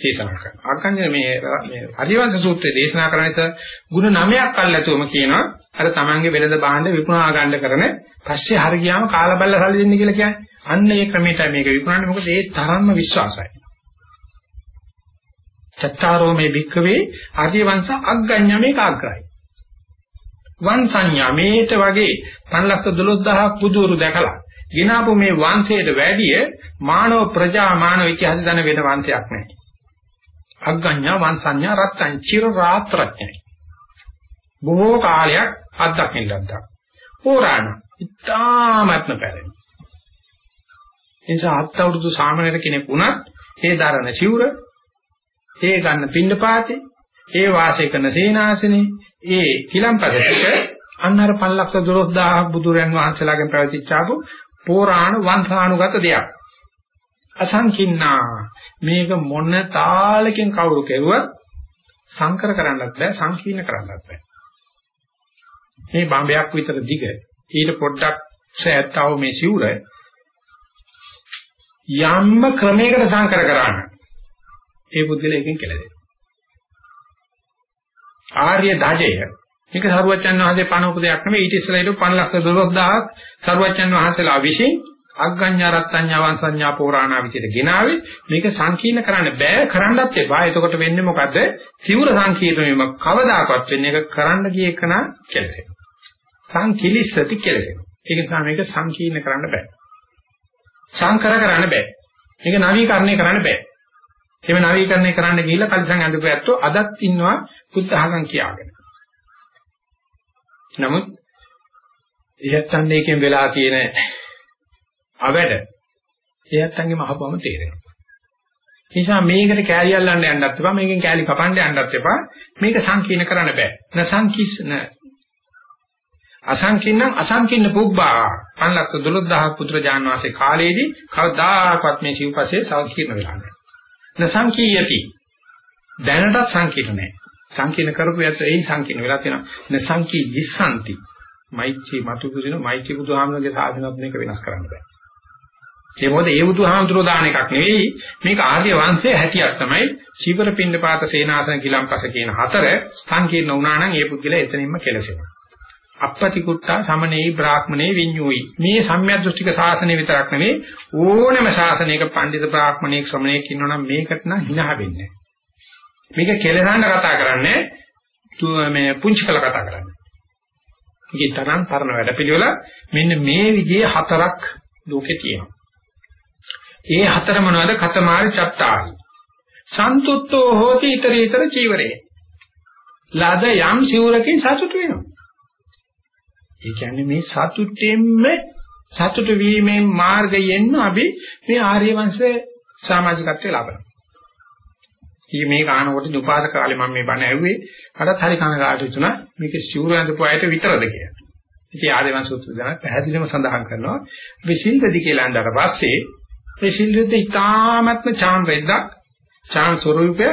දේශනා කරනවා. අකන්නේ මේ මේ හරිවංශ සූත්‍රය දේශනා කරන නිසා ගුණ 9ක් අල්ලතුවම කියනවා අර තමන්ගේ වෙළඳ භාණ්ඩ විකුණා ගන්න කරන පස්සේ හරි ගියාම කාලා බල්ල සල්ලි දෙන්න කියලා කියන්නේ. අන්න ඒ ක්‍රමයට මේක විකුණන්නේ මොකද ඒ තරම්ම විශ්වාසයි. චත්තාරෝ මේ භික්ඛවේ ආර්ය වංශ අග්ගඤ්ඤ මේක අග්‍රයි. වන් සංඥා මේට වගේ 512000ක් බුදුරු දැකලා ගිනාපු මේ වංශයට වැඩිය මානව ප්‍රජා මානව ඉතිහාස දන වෙන වංශයක් නැහැ. අග්ගඤ්ඤා වංශඤ්ඤා රත්ත්‍ං චිර රාත්‍රඥයි. බොහෝ කාලයක් අත්දකින්න ලද්දා. පුරාණ ඉතාමත්ම පැරණි. එනිසා අත් අවුරුදු සාමාන්‍යර කෙනෙක් වුණත් ඒ දරන සිවුර, ඒ ගන්න පින්නපාතේ, ඒ වාසය කරන සේනාසනේ, ඒ කිලම්පදෙට අන්නර 512000 බුදුරන් වහන්සේලාගෙන් පැවතිච්චාපු පුරාණ වංශානුගත දෙයක්. අසංකින්නා මේක මොන තාලකින් කවුරු කෙරුවත් සංකර කරන්නත් බෑ සංකීර්ණ කරන්නත් බෑ. මේ බම්බයක් විතර දිග. ඊට පොඩ්ඩක් සෑත්තව මේ සිවුර යම්ම ක්‍රමයකට සංකර කරාන ඒ බුද්ධලයෙන් කෙලෙදෙන ආර්ය ධජය. මේක සරුවච්චන් වහන්සේ පණ උපදයක් නෙමෙයි. ඊට ඉස්සෙල්ලා ඊට 512000ක් සරුවච්චන් වහන්සේලා විසින් අග්ගඤ්ඤා රත්ත්‍ඤ්ඤා වංශඤ්ඤා පුරාණා විදිහට ගෙනාවේ. මේක සංකීර්ණ කරන්න බෑ. කරන්නත් එපා. එතකොට වෙන්නේ මොකද සිවුර සංකීර්ණ වීම කවදාකවත් වෙන්නේ ඒක කරන්න ගිය එකන කෙලෙසෙනවා සංකිලිස්සති කෙලෙසෙනවා ඒ නිසා මේක සංකීර්ණ කරන්න බෑ. සංකර කරන්න බෑ. මේක නවීකරණය කරන්න බෑ. එහෙම නවීකරණය කරන්න ගිහිල්ලා කලිසම් අඳපු ඇත්තෝ අදත් ඉන්නවා බුද්ධ ආගම් කියාගෙන. නමුත් ඉහත්තන් එකෙන් වෙලා තියෙන අවැඩ ඉහත්තන්ගේ මහපුවම තේරෙනවා. නිසා මේකට කෑලි අල්ලන්න යන්නත් එපා මේකෙන් කෑලි කපන්න යන්නත් එපා. මේක සංකීර්ණ කරන්න බෑ. නසංකීස්න අසංකීර්ණ අසංකීර්ණ පුබ්බා 512000 පුත්‍රජාන වාසේ කාලයේදී කවදාකවත් මේ සිව්පසේ සංකීර්ණ වෙලා නැහැ. නසංකීයති දැනටත් සංකීර්ණ නැහැ. සංකීර්ණ කරපු යත් ඒ සංකීර්ණ වෙලා තියෙනවා. නසංකී විසන්ති. මෛත්‍රී මතු කුසින මෛත්‍රී බුදුහාමරගේ සාධනත් මේක වෙනස් කරන්න බෑ. ඒ මොකද ඒ බුදුහාමතුරෝ දාන එකක් නෙවෙයි මේක ආර්ය වංශයේ හැටියක් තමයි චීවර පින්නපාත සේනාසන කිලම්පස කියන හතර සංකීර්ණ වුණා නම් ඒ පුද්ගලයා එතනින්ම කෙලසෙනවා. අපපති කුට්ටා සමනේ බ්‍රාහ්මණේ විඤ්ඤෝයි මේ සම්‍යක් දෘෂ්ටික ශාසනය විතරක් නෙවෙයි ඕනෑම ශාසනයක පඬිත බ්‍රාහ්මණයෙක් ශ්‍රමණයෙක් ඉන්නවනම් මේකට නම් hina වෙන්නේ මේක කෙලසන්න කතා කරන්නේ මේ පුංචි කළ කතා කරන්නේ. මේකේ තරම් තරණ වැඩපිළිවෙල මෙන්න මේ විදිහේ හතරක් ලෝකේ තියෙනවා. ඒ හතර මොනවද? කතමාරි චත්තාරි. සන්තුට්ඨෝ හෝති ඊතර ඊතර චීවරේ. ලද යම් සිවුරකින් සතුට වෙනවා. ඒ කියන්නේ මේ සතුටෙන්ම සතුට වීමෙන් මාර්ගයෙන් අපි මේ ආර්ය වංශයේ සමාජිකත්වය ලබනවා. ඉතින් මේක ආනකොට උපාද කාලේ මම මේ බණ ඇහුවේ අරත් හරි කනගාටු වුණා මේක සිවුර ඇඳපු අයට විතරද කියලා. ඉතින් ආදේවන් සූත්‍ර දන පැහැදිලිවම සඳහන් කරනවා විසිල්දදි කියලා අඳලා පස්සේ විසිල්දද ඉතාමත්ම චාන් වෙද්දක් චාන් ස්වරූපය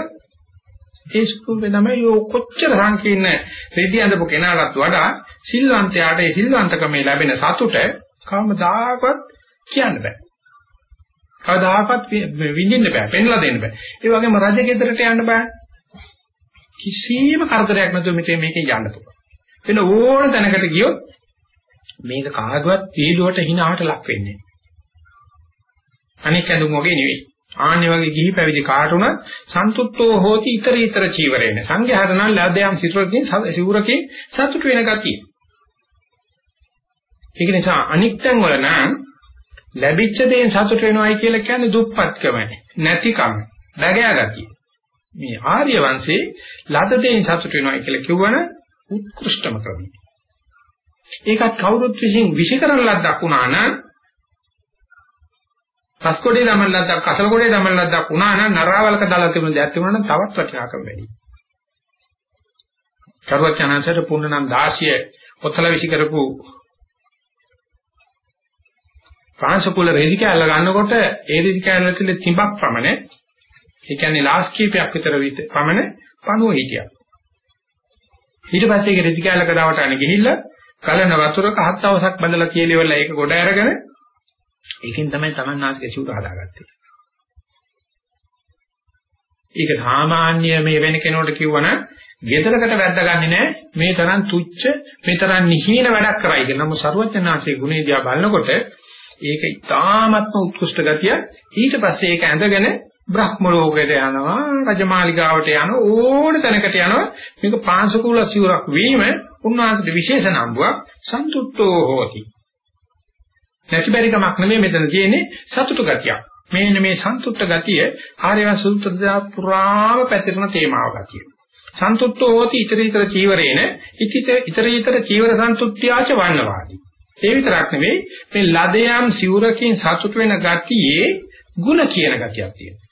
ඒ ස්වරූපේ තමයි යෝ කොච්චර සංකීර්ණ රෙදි අඳපු කෙනාටත් වඩා සිල්වන්තයාට ඒ සිල්වන්තකමේ ලැබෙන සතුට කවමදාකවත් කියන්න බෑ. කවදාකවත් විඳින්න බෑ, පෙන්ලා දෙන්න බෑ. ඒ වගේම රජ ගෙදරට යන්න බෑ. කිසිම කරදරයක් නැතුව මෙතේ මේකෙන් යන්න පුළුවන්. වෙන ඕන තැනකට ගියොත් මේක කාගවත් වීඩුවට hinaවට ලක් වෙන්නේ. අනික ඇඳුම් වගේ නෙවෙයි. ආන්නේ වගේ ගිහි පැවිදි කාටුණත් සන්තුට්ඨෝ හෝති ඊතර ඊතර චීවරේන. සංඝයාතන ලැබයන් සිතුරකින් සිවුරකින් සතුට වෙන ගතිය. ඒක නිසා අනික්තන් වල නම් ලැබිච්ච දේෙන් සතුට වෙනවයි කියලා කියන්නේ දුප්පත්කම නැතිකම බගෑ ගතිය. මේ ආර්ය වංශේ ලද දේෙන් සතුට වෙනවයි කියලා කියවන උත්කෘෂ්ඨම ක්‍රමය. ඒකත් කවුරුත් විසින් විෂිකරන ලද්දක් වුණා නම් පස්කොඩේ දමන ලද්දක් කසල කොටේ දමන ලද්දක් වුණා නම් නරාවලක දාලා තිබුණ දෙයක් තිබුණා නම් තවත් වටිනාකම වැඩි. කරුවචනන්සට පුන්නනම් 16 පොතල විසි කරපු පාංශකුල රෙදි කැල්ල ගන්නකොට ඒ රෙදි කැල්ල තුළ තිබක් ප්‍රමණ ඒ කියන්නේ ලාස් කීපයක් විතර ප්‍රමණ පණුව හිටියා. ඊට පස්සේ ඒක රෙදි කැල්ලක දාවට අන ගිහිල්ලා කලන වතුරක හත් දවසක් බඳලා කියලා ඒක ගොඩ අරගෙන ඒකෙන් තමයි Taman නාසික සිවුර හදාගත්තේ. ඒක සාමාන්‍ය මේ වෙන කෙනෙකුට කිව්වනම් ගෙදරකට වැද්දාගන්නේ නැහැ මේ තරම් තුච්ච මේ තරම් නිහීන වැඩක් කරයි කියන නමුත් ਸਰවඥාන්සේ ගුණේ දිහා බලනකොට ඒක ඉතාමත්ම උත්කෘෂ්ඨ ගතිය. ඊට පස්සේ ඒක ඇඳගෙන බ්‍රහ්ම ලෝකයට යනවා රජමාලිගාවට යන ඕන තැනකට යනවා. මේක පාංශකූල සිවුරක් වීම උන්වහන්සේට විශේෂ නම්බුවක්. සන්තුට්ඨෝ හෝති. නැතිබරිකමක් නෙමෙයි මෙතන තියෙන්නේ සතුටු ගතියක්. මේන මේ සන්තුට්ඨ ගතිය ආර්යව සූත්‍රදා පුරාම පැතිරෙන තේමාව ගතිය. සන්තුට්ඨෝ හෝති ඊතර ඊතර චීවරේන ඉතිත ඊතර ඊතර චීවර සන්තුට්ඨ්‍යාච වන්නවාදී. ඒ විතරක් නෙවෙයි මේ ලදයන් සිවුරකින් සතුට වෙන ගතියේ ಗುಣ කියන ගතියක් තියෙනවා.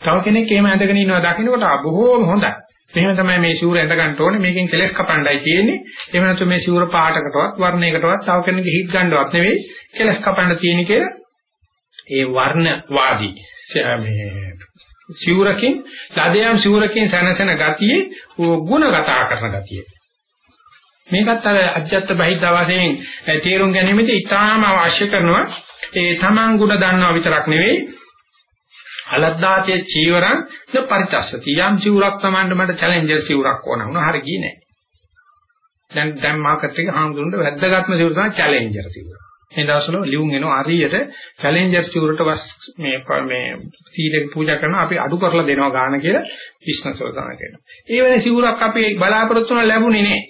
තව කෙනෙක් එහෙම ඇඳගෙන ඉන්නවා දකින්නකොට බොහෝම හොඳයි. මෙහෙම තමයි මේ සිවුර ඇඳ ගන්න ඕනේ. මේකෙන් කෙලස් කපණ්ඩයි තියෙන්නේ. එහෙම නැත්නම් මේ සිවුර පාටකටවත් වර්ණයකටවත් තව කෙනෙකුගේ හිත් ගන්නවත් නෙවෙයි. කෙලස් කපන්න තියෙන කියලා ඒ වර්ණ වාදී මේ සිවුරකින් ලදයන් සිවුරකින් සැනසෙන ගතියේ ගුණගතා කරන ගතිය. මේකත් අර අජත්ත බහිද්ද වශයෙන් තේරුම් ගැනීමේදී ඉතාම අවශ්‍ය කරනවා ඒ තමන් ගුණ දන්නවා විතරක් නෙවෙයි අලද්දාතේ චීවරං න පරිතස්සති. යම් චීවරක් තමන්ට මට චැලෙන්ජර් චීවරක් ඕන වුණා. හරි ගියේ නෑ. දැන් දැන් මාකට් එකේ හාමුදුරන්ට වැද්දගත්ම චීවර තමයි චැලෙන්ජර් චීවර මේ දවස්වල ලියුම් එනවා හරියට චැලෙන්ජර් චීවරට වස් මේ මේ සීලෙක පූජා කරනවා. අපි අඩු කරලා දෙනවා ගාන කියලා විශ්නසව තමයි කියනවා ඒ වෙනේ චීවරක් අපි බලාපොරොත්තු වෙන ලැබුණේ නෑ.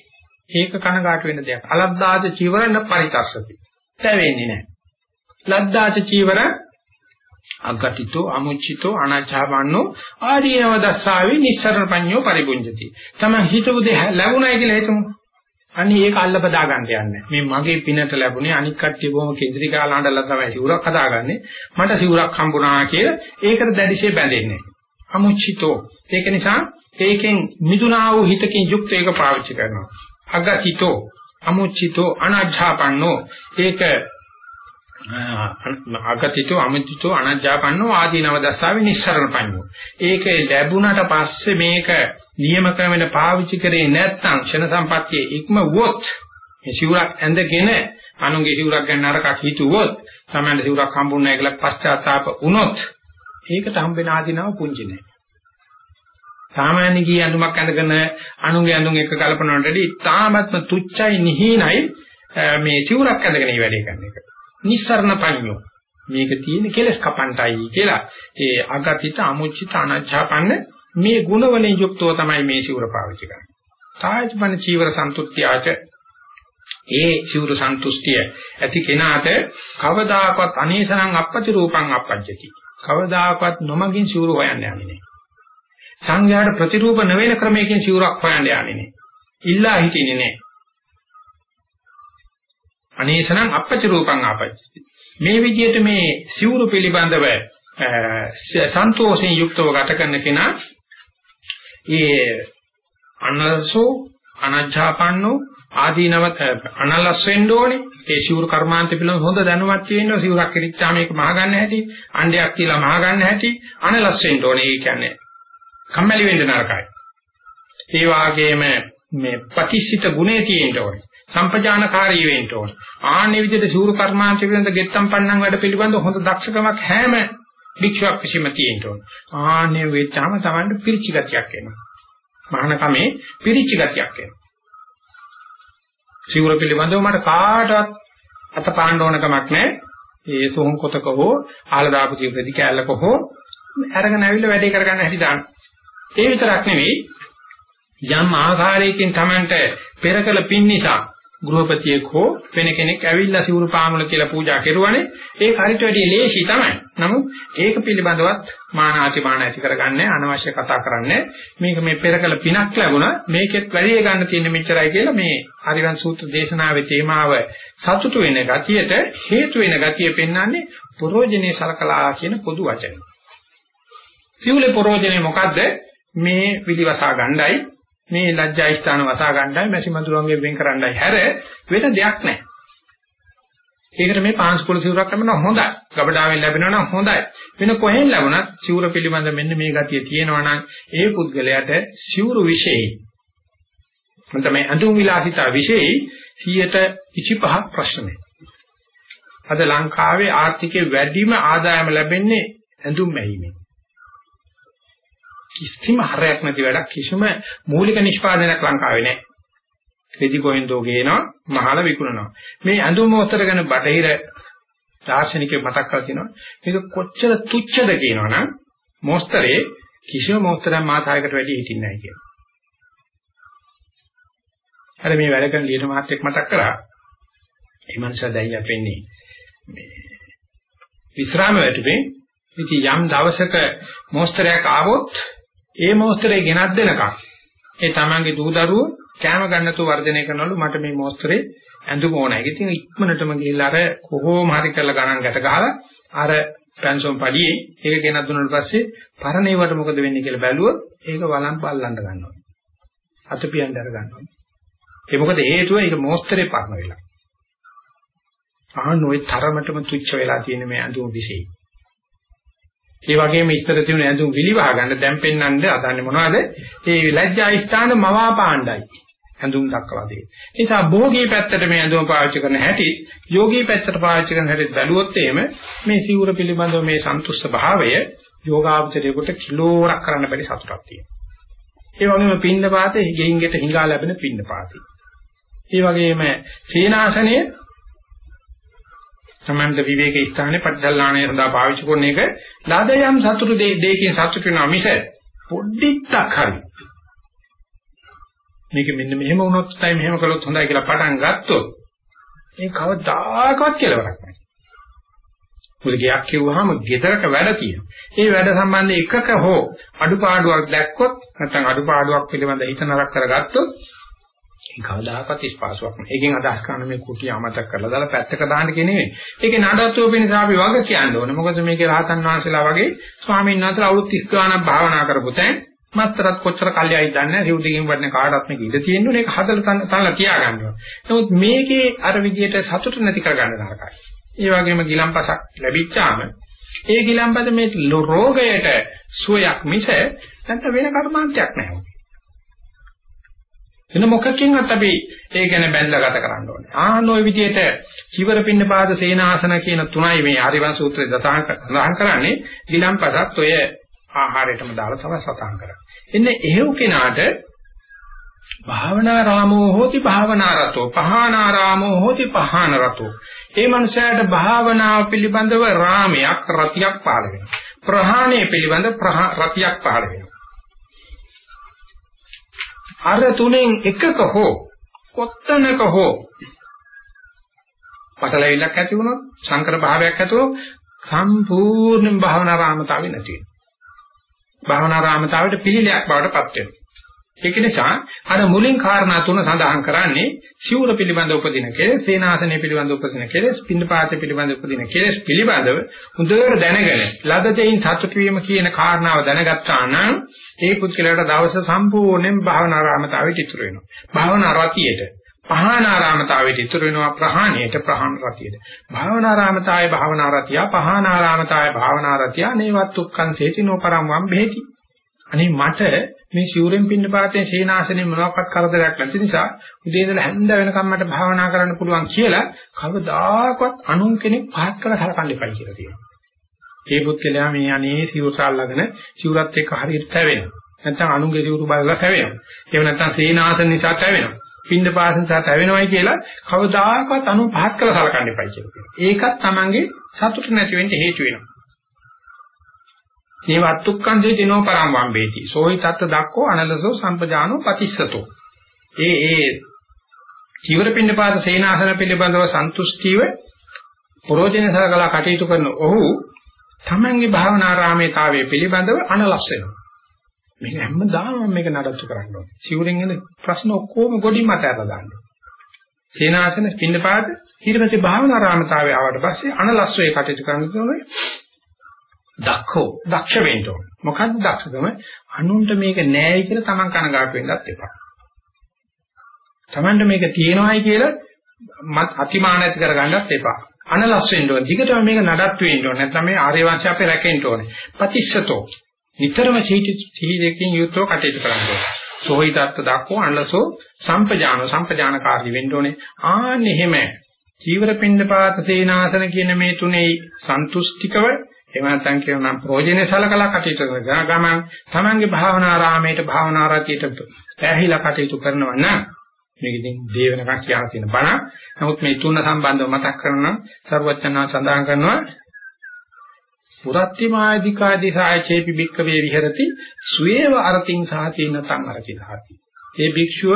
ඒක කනගාටු වෙන දෙයක්. අලද්දාත චීවර න පරිතස්සති. තැවෙන්නේ නෑ. ලද්දාත චීවර අගතිතෝ අමුචිතෝ අනාචාවන්නෝ ආදීනව දස්සාවේ නිස්සරණ පඤ්ඤෝ පරිබුඤ්ජති. තම හිතපු දෙය ලැබුණයි කියලා හිතමු. අනිත් ඒක අල්ලපදා ගන්න යන්නේ. මේ මගේ පිනට ලැබුණේ අනික් කට්ටිය බොහොම කේන්ද්‍රික ආලාණ්ඩලා තමයි සිවුරක් හදාගන්නේ. මට සිවුරක් හම්බුණා කියලා ඒකට දැඩිශේ බැඳෙන්නේ. අමුචිතෝ. ඒක නිසා ඒකෙන් මිදුණා වූ හිතකින් යුක්ත ඒක පාවිච්චි කරනවා. අගතිතෝ අමුචිතෝ අනාජාපන්නෝ ඒක අගතිතෝ අමිතිතෝ අනජ්ජාපන්නෝ ආදීනව දස්සාවේ නිස්සරණ පඤ්ඤෝ. ඒක ලැබුණට පස්සේ මේක නියම ක්‍රමෙට පාවිච්චි කරේ නැත්නම් ක්ෂණ සම්පත්තියේ ඉක්ම වොත් මේ සිවුරක් ඇඳගෙන අනුන්ගේ සිවුරක් ගන්න අරකට හිතුවොත් තමයි සිවුරක් හම්බුන්නේ කියලා පශ්චාත්තාප වුණොත් ඒකට හම්බෙන ආදීනව පුංචි නෑ. සාමාන්‍ය කී ඇඳුමක් ඇඳගෙන අනුන්ගේ ඇඳුම් එක කල්පනාවට වඩා ඉතාමත්ම තුච්චයි නිහිනයි මේ සිවුරක් ඇඳගෙන මේ වැඩේ කරන එක. නිස්සරණ පඤ්ඤෝ මේක තියෙන කෙලස් කපන්ටයි කියලා ඒ අගතිත අමුචිත අනජ්ජාපන්න මේ ගුණ වලින් යුක්තව තමයි මේ සිවුර පාවිච්චි කරන්නේ. තායජපන චීවර සන්තුෂ්ත්‍යාච ඒ සිවුර සන්තුෂ්ටිය ඇති කෙනාට කවදාකවත් අනේසනම් අපපති රූපං අපපජ්ජති. කවදාකවත් නොමගින් සිවුර හොයන්න යන්නේ නැහැ. සංඝයාට ප්‍රතිරූප නොවන ක්‍රමයකින් සිවුරක් හොයන්න යන්නේ නැහැ. ඉල්ලා හිටින්නේ නැහැ. අනේසනම් අපච්ච රූපං ආපච්චති. මේ විදිහට මේ සිවුරු පිළිබඳව සන්තෝෂයෙන් යුක්තව ගත කරන කෙනා ඒ අනලසෝ අනජ්ජාපන්නෝ ආදීනව අනලස් වෙන්න ඕනේ. ඒ සිවුරු කර්මාන්ත පිළිබඳ හොඳ දැනුමක් තියෙනවා. සිවුරක් කිරිච්චාම ඒක මහ ගන්න හැටි, අණ්ඩයක් කියලා මහ ගන්න හැටි අනලස් වෙන්න ඕනේ. ඒ කියන්නේ කම්මැලි වෙන්න නරකයි. ඒ වාගේම මේ ප්‍රතිෂ්ඨිත ගුණේ තියෙන්න ඕනේ. සම්පජානකාරී වෙන්න ඕන. ආන්නේ විදිහට සූරු කර්මාන්ත පිළිබඳ ගෙත්තම් පන්නම් වැඩ පිළිබඳ හොඳ දක්ෂකමක් හැම භික්ෂුවක් විසීම තියෙන්න ඕන. ආන්නේ වෙච්චාම Tamanට පිරිචි ගතියක් එනවා. මහානකමේ පිරිචි ගතියක් එනවා. සිවුර පිළිබඳව මට කාටවත් අත පාන්න ඕන කමක් නැහැ. ඒ සෝහන් කොටක හෝ ආල දාපු සිවුරදි කැලලක හෝ අරගෙන ඇවිල්ලා වැඩේ කරගන්න හැටි දාන්න. ඒ විතරක් නෙවෙයි යම් ආකාරයකින් Tamanට පෙරකල පින් නිසා ගෘහපතියෙක් හෝ වෙන කෙනෙක් ඇවිල්ලා සිවුරු පාමුල කියලා පූජා කෙරුවනේ ඒක හරියට වැඩි ලේසි තමයි. නමුත් ඒක පිළිබඳවත් මානාති මාන ඇති කරගන්නේ අනවශ්‍ය කතා කරන්නේ මේක මේ පෙරකල පිනක් ලැබුණා මේකෙත් වැඩි ගන්න තියෙන මෙච්චරයි කියලා මේ හරිවන් සූත්‍ර දේශනාවේ තේමාව සතුටු වෙන ගතියට හේතු වෙන ගතිය පෙන්වන්නේ පරෝජනේ සලකලා කියන පොදු වචනේ. සිවුලේ පරෝජනේ මොකද්ද? මේ විදිවසා ගණ්ඩායි මේ ලැජ්ජා ස්ථාන වසා ගන්නයි මැසිමඳුරන්ගේ වෙන් කරන්නයි හැර වෙන දෙයක් නැහැ. ඒකට මේ පාංශකුල සිවුරක් ලැබෙනවා හොඳයි. ගබඩාවෙන් ලැබෙනවා නම් හොඳයි. වෙන කොහෙන් ලැබුණත් සිවුර පිළිබඳ මෙන්න මේ ගතිය තියෙනවා නම් ඒ පුද්ගලයාට සිවුරු વિશેයි. මන්ට මේ අඳුම් විලාසිතා વિશેයි 125 ප්‍රශ්නේ. අද ලංකාවේ ආර්ථිකයේ වැඩිම ආදායම ලැබෙන්නේ ඇඳුම් ඇහිීමෙන්. කිසිම හරයක් නැති වැඩක් කිසිම මූලික නිෂ්පාදනයක් ලංකාවේ නැහැ. රෙදි කොහෙන්දෝ ගේනවා මහල විකුණනවා. මේ ඇඳුම ඔස්තරගෙන බටහිර දාර්ශනිකයෙක් මතක් කරලා තියෙනවා මේක කොච්චර තුච්ඡද කියනවනම් මොස්තරේ කිසිම මොස්තරයක් මාසයකට වැඩි හිටින්නේ නැහැ කියලා. අර මේ වැඩ කරන ලියන මහත්තයෙක් මතක් කරා මේ මනුස්සයා දැන් යපෙන්නේ මේ විශ්‍රාම වැටුපේ ඉතින් යම් දවසක මොස්තරයක් ආවොත් ඒ මොස්තරේ ගෙනත් දෙනකම් ඒ තමන්ගේ දූ දරුවෝ කැම ගන්නතු වර්ධනය කරනවලු මට මේ මොස්තරේ ඇඳුම ඕනයි. ඉතින් ඉක්මනටම ගිහිල්ලා අර කොහොම හරි කරලා ගණන් ගැට ගහලා අර පෙන්ෂන් පඩියේ ඒක ගෙනත් දුන්නාට පස්සේ පරණේවට මොකද වෙන්නේ කියලා බැලුවොත් ඒක වළං බල්ලන්න ගන්නවා. අතපියන් දර ගන්නවා. ඒ මොකද හේතුව ඒක මොස්තරේ පරණ වෙලා. ආන්න ওই තරමටම තුච්ච වෙලා තියෙන මේ ඇඳුම විශේෂයි. ඒ වගේම ඉස්තර තියුණ ඇඳුම් විලිවා ගන්න දැන් පෙන්වන්න අදන්නේ මොනවද? ඒ ලැජ්ජා ස්ථාන මවා පාණ්ඩයි. ඇඳුම් දක්වලා දෙයි. ඒ නිසා භෝගී පැත්තට මේ ඇඳුම පාවිච්චි කරන හැටි, යෝගී පැත්තට පාවිච්චි කරන හැටි බැලුවොත් එහෙම මේ සිවුර පිළිබඳව මේ සන්තුෂ්ඨ භාවය යෝගාවචරයකට කිලෝරක් කරන්න බැරි සතුටක් තියෙනවා. ඒ වගේම පින්න පාතේ ගෙයින්ගෙට හිඟා ලැබෙන පින්න පාතේ. ඒ වගේම සීනාසනයේ තමන්ට විවේක ස්ථානේ පරිසල්ලාණය සඳහා පාවිච්චි කරන එක ලාදයම් සතුටු දෙයකින් සතුටු වෙනවා මිස පොඩ්ඩක් හරි මේක මෙන්න මෙහෙම වුණොත් තමයි මෙහෙම කළොත් හොඳයි කියලා පටන් ගත්තොත් ඒ කවදාකවත් කෙලවරක් නැහැ. මොකද ගයක් කිව්වහම ගෙදරක වැඩ තියෙනවා. ඒ වැඩ සම්බන්ධ එකක හෝ අඩුපාඩුවක් දැක්කොත් නැත්නම් අඩුපාඩුවක් පිළිබඳ හිත නරක කරගත්තොත් ඒ කවදාකවත් ස්පාසුවක් නැහැ. ඒකෙන් අදහස් කරන මේ කුටි අමතක කරලා දාලා පැත්තක දාන්න කියන්නේ. ඒකේ නඩත්තුව වෙනස අපි වග කියන්න ඕනේ. මොකද මේකේ රහතන් වහන්සේලා වගේ ස්වාමීන් වහන්සේලා අවුරුදු 30 ගානක් භාවනා කරපු තැන් මත්තරත් කොච්චර කල්යයිද දන්නේ නැහැ. රිවුදිකින් වඩන කාටවත් මේක ඉඳ තියෙන්න ඕනේ. ඒක හදලා තනලා තියා ගන්න ඕනේ. නමුත් මේකේ අර විදියට සතුට නැති කරගන්න නරකයි. ඒ වගේම ගිලම්පසක් ලැබිච්චාම ඒ ගිලම්පද මේ රෝගයට සුවයක් මිස නැත්නම් වෙන කර්මාන්තයක් නැහැ. එන මොකකින්වත් අපි ඒ ගැන බැලලා ගත කරන්න ඕනේ. ආන ওই විදිහට චිවර පින්න පාද සේනාසන කියන තුනයි මේ ආරිවංශ සූත්‍රයේ දසහන් කරන්නේ ගිලම්පසත් ඔය ආහාරයටම දාලා තමයි සතහන් කරන්නේ. එන්නේ එහෙව් කෙනාට භාවනා රාමෝ හෝති භාවනා රතෝ පහානා රාමෝ හෝති පහාන රතෝ. ඒ මනුස්සයාට භාවනාව පිළිබඳව රාමයක් රතියක් පහළ වෙනවා. ප්‍රහාණය පිළිබඳ රතියක් පහළ වෙනවා. අර තුනෙන් එකක හෝ කොත්තනක හෝ පටලැවිල්ලක් ඇති වුණොත් සංකර භාවයක් ඇති වුණොත් සම්පූර්ණ භාවනා රාමතාවෙ නැති වෙනවා. භාවනා රාමතාවට පිළිලයක් බවට පත් වෙනවා. ඒක නිසා අර මුලින් කාරණා තුන සඳහන් කරන්නේ සිවුර පිළිබඳ උපදින කෙලෙස්, සේනාසනය පිළිබඳ උපදින කෙලෙස්, පින්නපාත පිළිබඳ උපදින කෙලෙස් පිළිබඳව හොඳට දැනගෙන ලද දෙයින් සතුට වීම කියන කාරණාව දැනගත්තා නම් ඒ පුද්ගලයාට දවස සම්පූර්ණයෙන් භාවනා රාමතාවට ඉතුරු වෙනවා. භාවනා රතියට පහානාරාමතාවයට ඉතුරු වෙනවා ප්‍රහාණයට ප්‍රහාණ රතියට. භාවනාරාමතාය භාවනාරතිය පහානාරාමතාය භාවනාරතිය නේවත් උක්කං සේතිනෝ පරම් වම් බෙහෙති. අනේ මට මේ සිවුරෙන් පින්න පාතේ සීනාසනේ මොනවාක්වත් කරදරයක් නැති නිසා උදේ ඉඳලා හැන්ද වෙනකම් මට භාවනා කරන්න පුළුවන් කියලා කවදාකවත් අනුන් කෙනෙක් පහත් කරලා සලකන්න එපා කියලා තියෙනවා. ඒ පුත්කලයා මේ අනේ සිවුරසල්ලාගෙන සිවුරත් එක්ක හරියට තැවෙනවා. නැත්නම් අනුන්ගේ සිවුරු බලලා තැවෙනවා. එහෙම නැත්නම් සීනාසන නිසා තැවෙනවා. පින්න පාසෙන් සහ තැවෙනවයි කියලා කවදාකවත් අනු පහත් කරලා සලකන්න එපයි කියලා. ඒකත් Tamange සතුට නැති වෙන්න හේතු වෙනවා. මේ වත්තුක්කංසේ දිනෝ පරම් වම්බේති. සෝයි තත්ත දක්කෝ අනලසෝ සම්පජානෝ පතිස්සතෝ. ඒ ඒ චීවර පින්නපාත සේනාසන පිළිබඳව සන්තුෂ්ටිව ප්‍රෝජන සලකලා කටයුතු කරන ඔහු තමන්ගේ භාවනාරාමේතාවයේ පිළිබඳව අනලස් වෙනවා. මේක හැමදාම මේක නඩත්තු කරන්න ඕනේ. සිවුරෙන් එන ප්‍රශ්න ඔක්කොම ගොඩින් මත ඇරලා දාන්න. සේනාසන පින්නපාත ඊට පස්සේ භාවනාරාමතාවය ආවට පස්සේ අනලස්සේ කටයුතු කරන්න ඕනේ. දක්ෂෝ දක්ෂ වෙන්න ඕනේ. මොකද්ද දක්ෂකම? අනුන්ට මේක නෑයි කියලා Taman කනගාටු වෙන්නත් එපා. Tamanට මේක තියෙනවායි කියලා මත් අතිමාන ඇති කරගන්නත් එපා. අනලස් වෙන්න ඕනේ. දිගටම මේක නඩත්තු වෙන්න ඕනේ. නැත්නම් මේ ආර්ය වංශය අපේ රැකෙන්න ඕනේ. ප්‍රතිශතෝ නිතරම සීහිතකින් යුක්තව කටයුතු කරන්න ඕනේ. සෝහිතත් දක්වෝ අනලසෝ සම්පජාන සම්පජානකාරී වෙන්න ඕනේ. ආන්න එහෙම චීවර පින්ඩපාත සේනාසන කියන මේ තුනේ සන්තුෂ්ටිකව එහෙම නැත්නම් කියනවා නම් ප්‍රෝජනේ සලකලා කටයුතු කරන ගමන් තමන්ගේ භාවනාරාමයට භාවනාරතියට ඇහිලා කටයුතු කරනවා නම් මේක ඉතින් දේ වෙනකන් කියලා තියෙන බණ. නමුත් මේ තුන සම්බන්ධව මතක් කරනවා සර්වචන්නා සඳහන් කරනවා පුරත්තිමාදිකාදී සායචේපි බික්කවේ විහෙරති සුවේව අරතින් සාතින තං අරති සාති. ඒ භික්ෂුව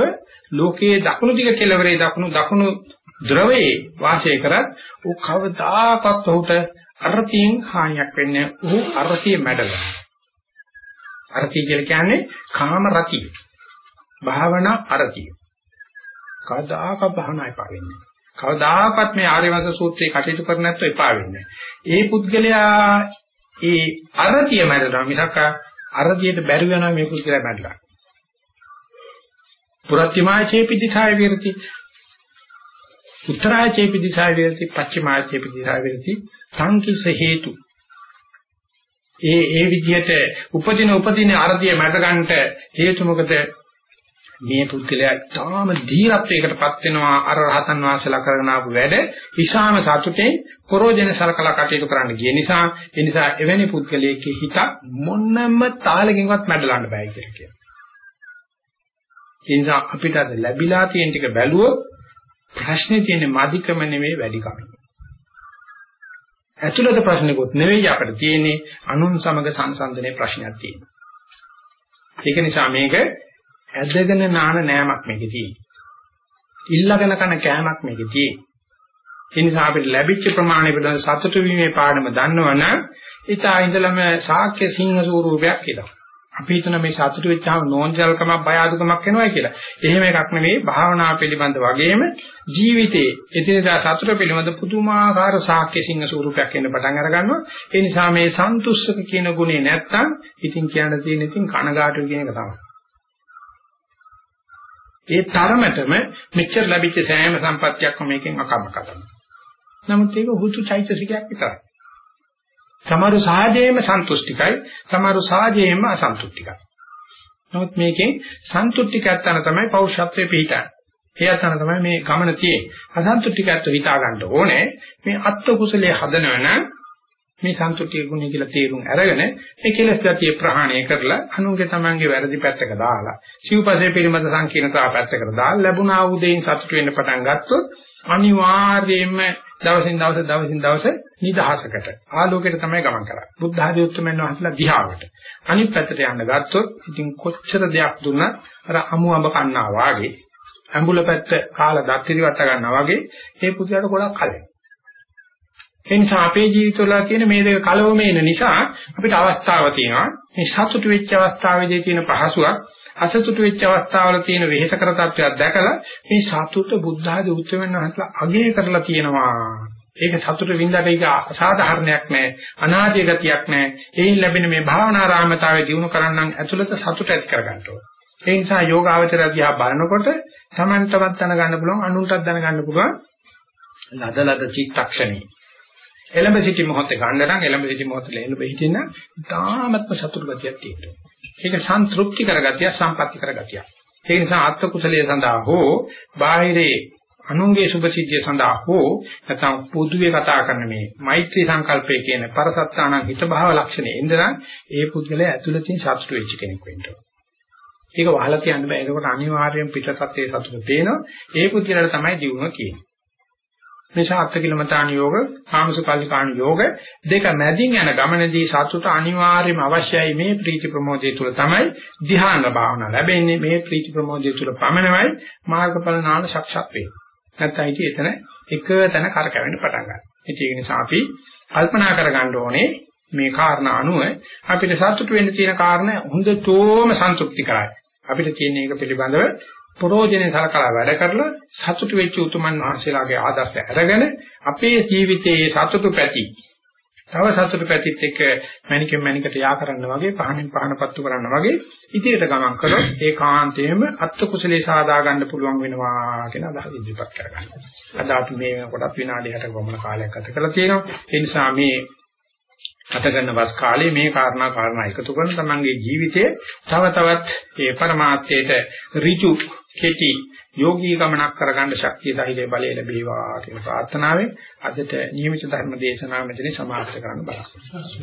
ලෝකයේ දකුණු දිග කෙළවරේ දකුණු දකුණු ද්‍රවයේ වාසය කරත් ਉਹ කවදාකවත් ඔහුට අරතියෙන් හානියක් වෙන්නේ ඔහු අරතිය මැඩලා. අරතිය කියලා කියන්නේ කාම රතිය. භාවනා අරතිය. කවදාකවත් භාවනා එපා වෙන්නේ. කවදාකවත් මේ ආර්යවංශ සූත්‍රයේ කටයුතු කර නැත්නම් එපා වෙන්නේ. ඒ පුද්ගලයා ඒ අරතිය මැඩලා මිසක් අරතියට බැරි වෙනවා මේ පුද්ගලයා මැඩලා. පුරත්තිමාය චේපිදිසාය විරති උත්තරාය චේපිදිසාය විරති පච්චිමාය චේපිදිසාය විරති සංකිස හේතු. ඒ ඒ විදිහට උපදින උපදින අරතිය මැඩ ගන්නට හේතු මොකද? මේ පුද්ගලයා තාම ධීරත්වයකටපත් වෙනවා අර රහතන් වහන්සේලා කරගෙන ආපු වැඩ. ඉෂාම සතුටේ පරෝජන සලකලා කටයුතු කරන්න ගිය නිසා ඒ නිසා එවැනි පුද්ගලයෙක්ගේ හිත මොන්නම තාලකින්වත් මැඩලන්න බෑ කියලා කියනවා. ඒ නිසා අපිට අද ලැබිලා තියෙන ටික බැලුවොත් ප්‍රශ්නේ තියෙන්නේ මදිකම නෙමෙයි වැඩිකම. ඇතුළත ප්‍රශ්නකුත් නෙවෙයි අපිට තියෙන්නේ අනුන් සමග සංසන්දනයේ ප්‍රශ්නයක් තියෙනවා. ඒක නිසා මේක ඇදගෙන නාන නෑමක් මේකේ තියෙන්නේ. ඉල්ලගෙන කන කෑමක් මේකේ තියෙන්නේ. ඒ නිසා අපිට ලැබිච්ච ප්‍රමාණය පිළිබඳ සතුටු වීමේ පාඩම දන්නවනම් ඊටා ඉඳලම ශාක්‍ය සිංහ ස්වරූපයක් කියලා. අපි හිතන මේ සතුටු වෙච්චාම නෝන්ජල්කමක් බය අඩුකමක් එනවා කියලා. එහෙම එකක් නෙවෙයි භාවනා පිළිබඳ වගේම ජීවිතයේ එදිනදා සතුට පිළිබඳ පුදුමාකාර ශාක්‍ය සිංහ ස්වරූපයක් එන්න පටන් අර ගන්නවා. ඒ නිසා මේ සන්තුෂ්ක කියන ගුණේ නැත්තම් ඉතින් කියන්න තියෙන ඉතින් කනගාටු කියන එක තමයි. ඒ තරමටම මෙච්චර ලැබිච්ච සෑම සම්පත්තියක්ම මේකෙන් අකමක කරනවා. නමුත් ඒක හුතු චෛතසිකයක් විතරයි. සමහරු සාජේම සන්තුෂ්ටිකයි, සමහරු සාජේම අසන්තුෂ්ටිකයි. නමුත් මේකෙන් සන්තුෂ්ටිකයන් තමයි පෞරුෂත්වයේ පිහිටන්නේ. ඒ අතන තමයි මේ ගමන තියෙන්නේ. අසන්තුෂ්ටිකත්ව හිතා ගන්න ඕනේ. මේ අත්ත කුසලයේ හදනවනම් මේ සන්තුෂ්ටි ගුණය කියලා තේරුම් අරගෙන මේ කෙලස් ගතිය ප්‍රහාණය කරලා අනුන්ගේ තමන්ගේ වැරදි පැත්තක දාලා සිව්පසේ පිළිමද සංකීර්ණතාව පැත්තකට දාලා ලැබුණා වූ දෙයින් සතුට වෙන්න පටන් ගත්තොත් අනිවාර්යයෙන්ම දවසින් දවස දවසින් දවස නිදහසකට ආලෝකයට තමයි ගමන් කරන්නේ. බුද්ධ ආදී උත්තරමයන් වහන්සේලා දිහාවට. අනිත් පැත්තට යන්න ගත්තොත් ඉතින් කොච්චර දෙයක් දුන්නත් අර අමු අඹ කන්නා වාගේ ඇඹුල පැත්ත කාලා දත් ඉරිවට ගන්නවා වගේ ඒ පුදුරට ගොඩක් කලින්. ඒ නිසා අපේ ජීවිතවල තියෙන මේ දෙක කලවමේන නිසා අපිට අවස්ථාව තියෙනවා. මේ සතුටු වෙච්ච අවස්ථාවේදී තියෙන පහසුවක් අසතුටු වෙච්ච අවස්ථාවල තියෙන වෙහෙසකර තත්ත්වයක් දැකලා මේ සතුට බුද්ධ ආදී උත්තරමන් වහන්සේලා අගය කරලා තියෙනවා. ඒක සතුට වින්දාට ඒක අසාධාරණයක් නෑ අනාදී ගතියක් නෑ. එයින් ලැබෙන මේ භාවනා රාමතාවය දිනු කරන්නම් ඇතුළත සතුට ඇති කරගන්න ඕනේ. ඒ නිසා යෝගාවචරය දිහා බලනකොට Tamanටවත් දැනගන්න පුළුවන් අනුන්ටත් දැනගන්න පුළුවන් ලද ලද චිත්තක්ෂණේ. එළඹ සිටි මොහොතේ ගන්න නම් එළඹ සිටි මොහොතේ එළඹ හිටින්න තාමත්ම සතුට ගතියක් තියෙනවා. ඒක සන්තුෂ්ටි කරගතිය සම්පatti කරගතිය. ඒ නිසා අත්ත කුසලයේ සඳහා හෝ බාහිරේ අනුන්ගේ සුභ සිද්ධිය සඳහා හෝ නැත්නම් පොදුවේ කතා කරන මේ මෛත්‍රී සංකල්පය කියන පරසත්තාන හිත භාව ලක්ෂණය එඳලා ඒ පුද්ගලයා ඇතුළතින් සතුට වෙච්ච කෙනෙක් වෙන්න ඕන. ඒක වහලා කියන්න බෑ. ඒකට අනිවාර්යෙන් පිටසත්යේ සතුට තේනවා. ඒ පුද්ගලයාට තමයි දියුණුව කියන්නේ. නිසා අත්කිලමතාන යෝග, ආමසුකල්ලිකාණ යෝග දෙක මැදින් යන ගමනදී සතුට අනිවාර්යයෙන්ම අවශ්‍යයි මේ ප්‍රීති ප්‍රමෝදය තුල තමයි ධ්‍යාන භාවනා ලැබෙන්නේ මේ ප්‍රීති ප්‍රමෝදය තුල පමණමයි මාර්ගඵල නාම සක්ෂත් වෙන්නේ. නැත්නම් ඉතින් එතන එක තැන කරකැවෙන්න පටන් ගන්නවා. ඉතින් ඒක නිසා අපි කල්පනා කරගන්න ඕනේ මේ කාරණා අනුව අපිට සතුට වෙන්න තියෙන කාරණා හොඳටම සන්තුෂ්ටි කරයි. අපිට තියෙන එක පිළිබඳව ප්‍රෝජනේ සලකලා වැඩ කරලා සතුටු වෙච්ච උතුමන් වහන්සේලාගේ ආදර්ශ අරගෙන අපේ ජීවිතයේ සතුටු පැති තව සතුටු පැතිත් එක්ක මණිකෙන් මණිකට යා කරන්න වගේ පහනෙන් පහන පත්තු කරන්න වගේ ඉදිරියට ගමන් කළොත් ඒකාන්තයෙන්ම අත්ත කුසලේ සාදා ගන්න පුළුවන් වෙනවා කියන අදහස ඉදිරිපත් කරගන්න. අද අපි මේ කොටස් විනාඩි 60ක වමන කාලයක් ගත කරලා තියෙනවා. ඒ නිසා මේ ගත කරන වස් කාලේ මේ කාරණා කාරණා එකතු කරන තමන්ගේ ජීවිතයේ තව තවත් ඒ પરමාර්ථයට ඍජු කෙටි යෝගී ගමනක් කරගන්න ශක්තිය ධෛර්ය බලය ලැබේවා කියන ප්‍රාර්ථනාවෙන් අදට නියමිත ධර්ම දේශනාව මෙතන සමාප්ත කරන්න බලාපොරොත්තු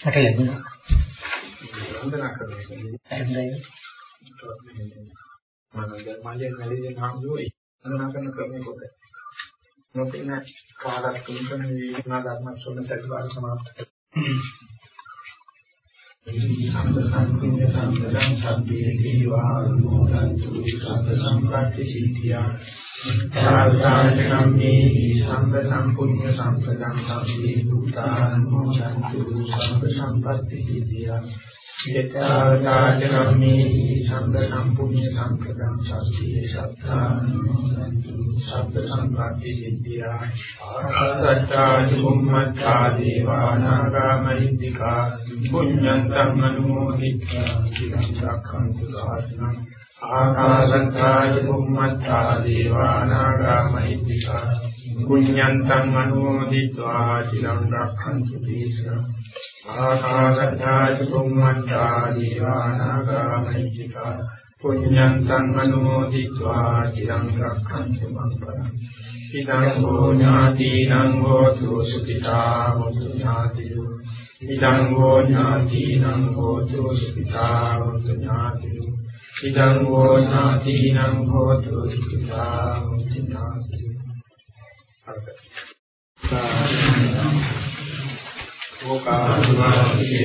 මට ලැබුණා. වන්දනා කරනවා. හොඳයි. මම මල්ලේ මැලේ හම්බුවේ වන්දනා කරන ක්‍රමයේ කොට. නොකින කාලක් තුනකම වේදනා ධර්ම ශ්‍රවණ ප්‍රතිපාද සමාප්ත සම්ප සංකුඤ්ඤ සම්පදං සම්පේ දීවා මොදන්තු සම්ප සම්පatti සාරසාරකම් මේ සංඝ සම්පූර්ණ සම්පදම් සම්පේ දුතානෝ සම්පූර්ණ සම්ප සම්පatti සිතියා විදකාදාචනම් මේ සංඝ සම්පූර්ණ සම්පදම් සම්පේ සත්තානෝ සම්ප සම්පatti සිතියා ආසත්තාච මුම්මත්තා දේවානාගාමහිද්దికා පුඤ්ඤං ධම්මනෝ වික්ඛා සිරං රක්ඛන්තු සාසනං ආකාශත්තාය බුම්මත්තා දේවානාගාමහිත්‍තිකා කුඤ්ඤන්තං අනුමෝදිत्वा චිරං රක්ඛන්තු දේශනං ආකාශත්තාය බුම්මත්තා දේවානාගාමහිත්‍තිකා කුඤ්ඤන්තං අනුමෝදිत्वा චිරං රක්ඛන්තු මං පරං ඉදං හෝ ඥාතිනං හෝතු සුඛිතා හෝතු ඥාතියෝ ඉදං හෝ ඥාතිනං හෝතු සුඛිතා හෝතු ඥාතියෝ ඉදං හෝ ඥාතිනං හෝතු සුඛිතා හොතු ඥාතියෝ ඕකාසුවාදී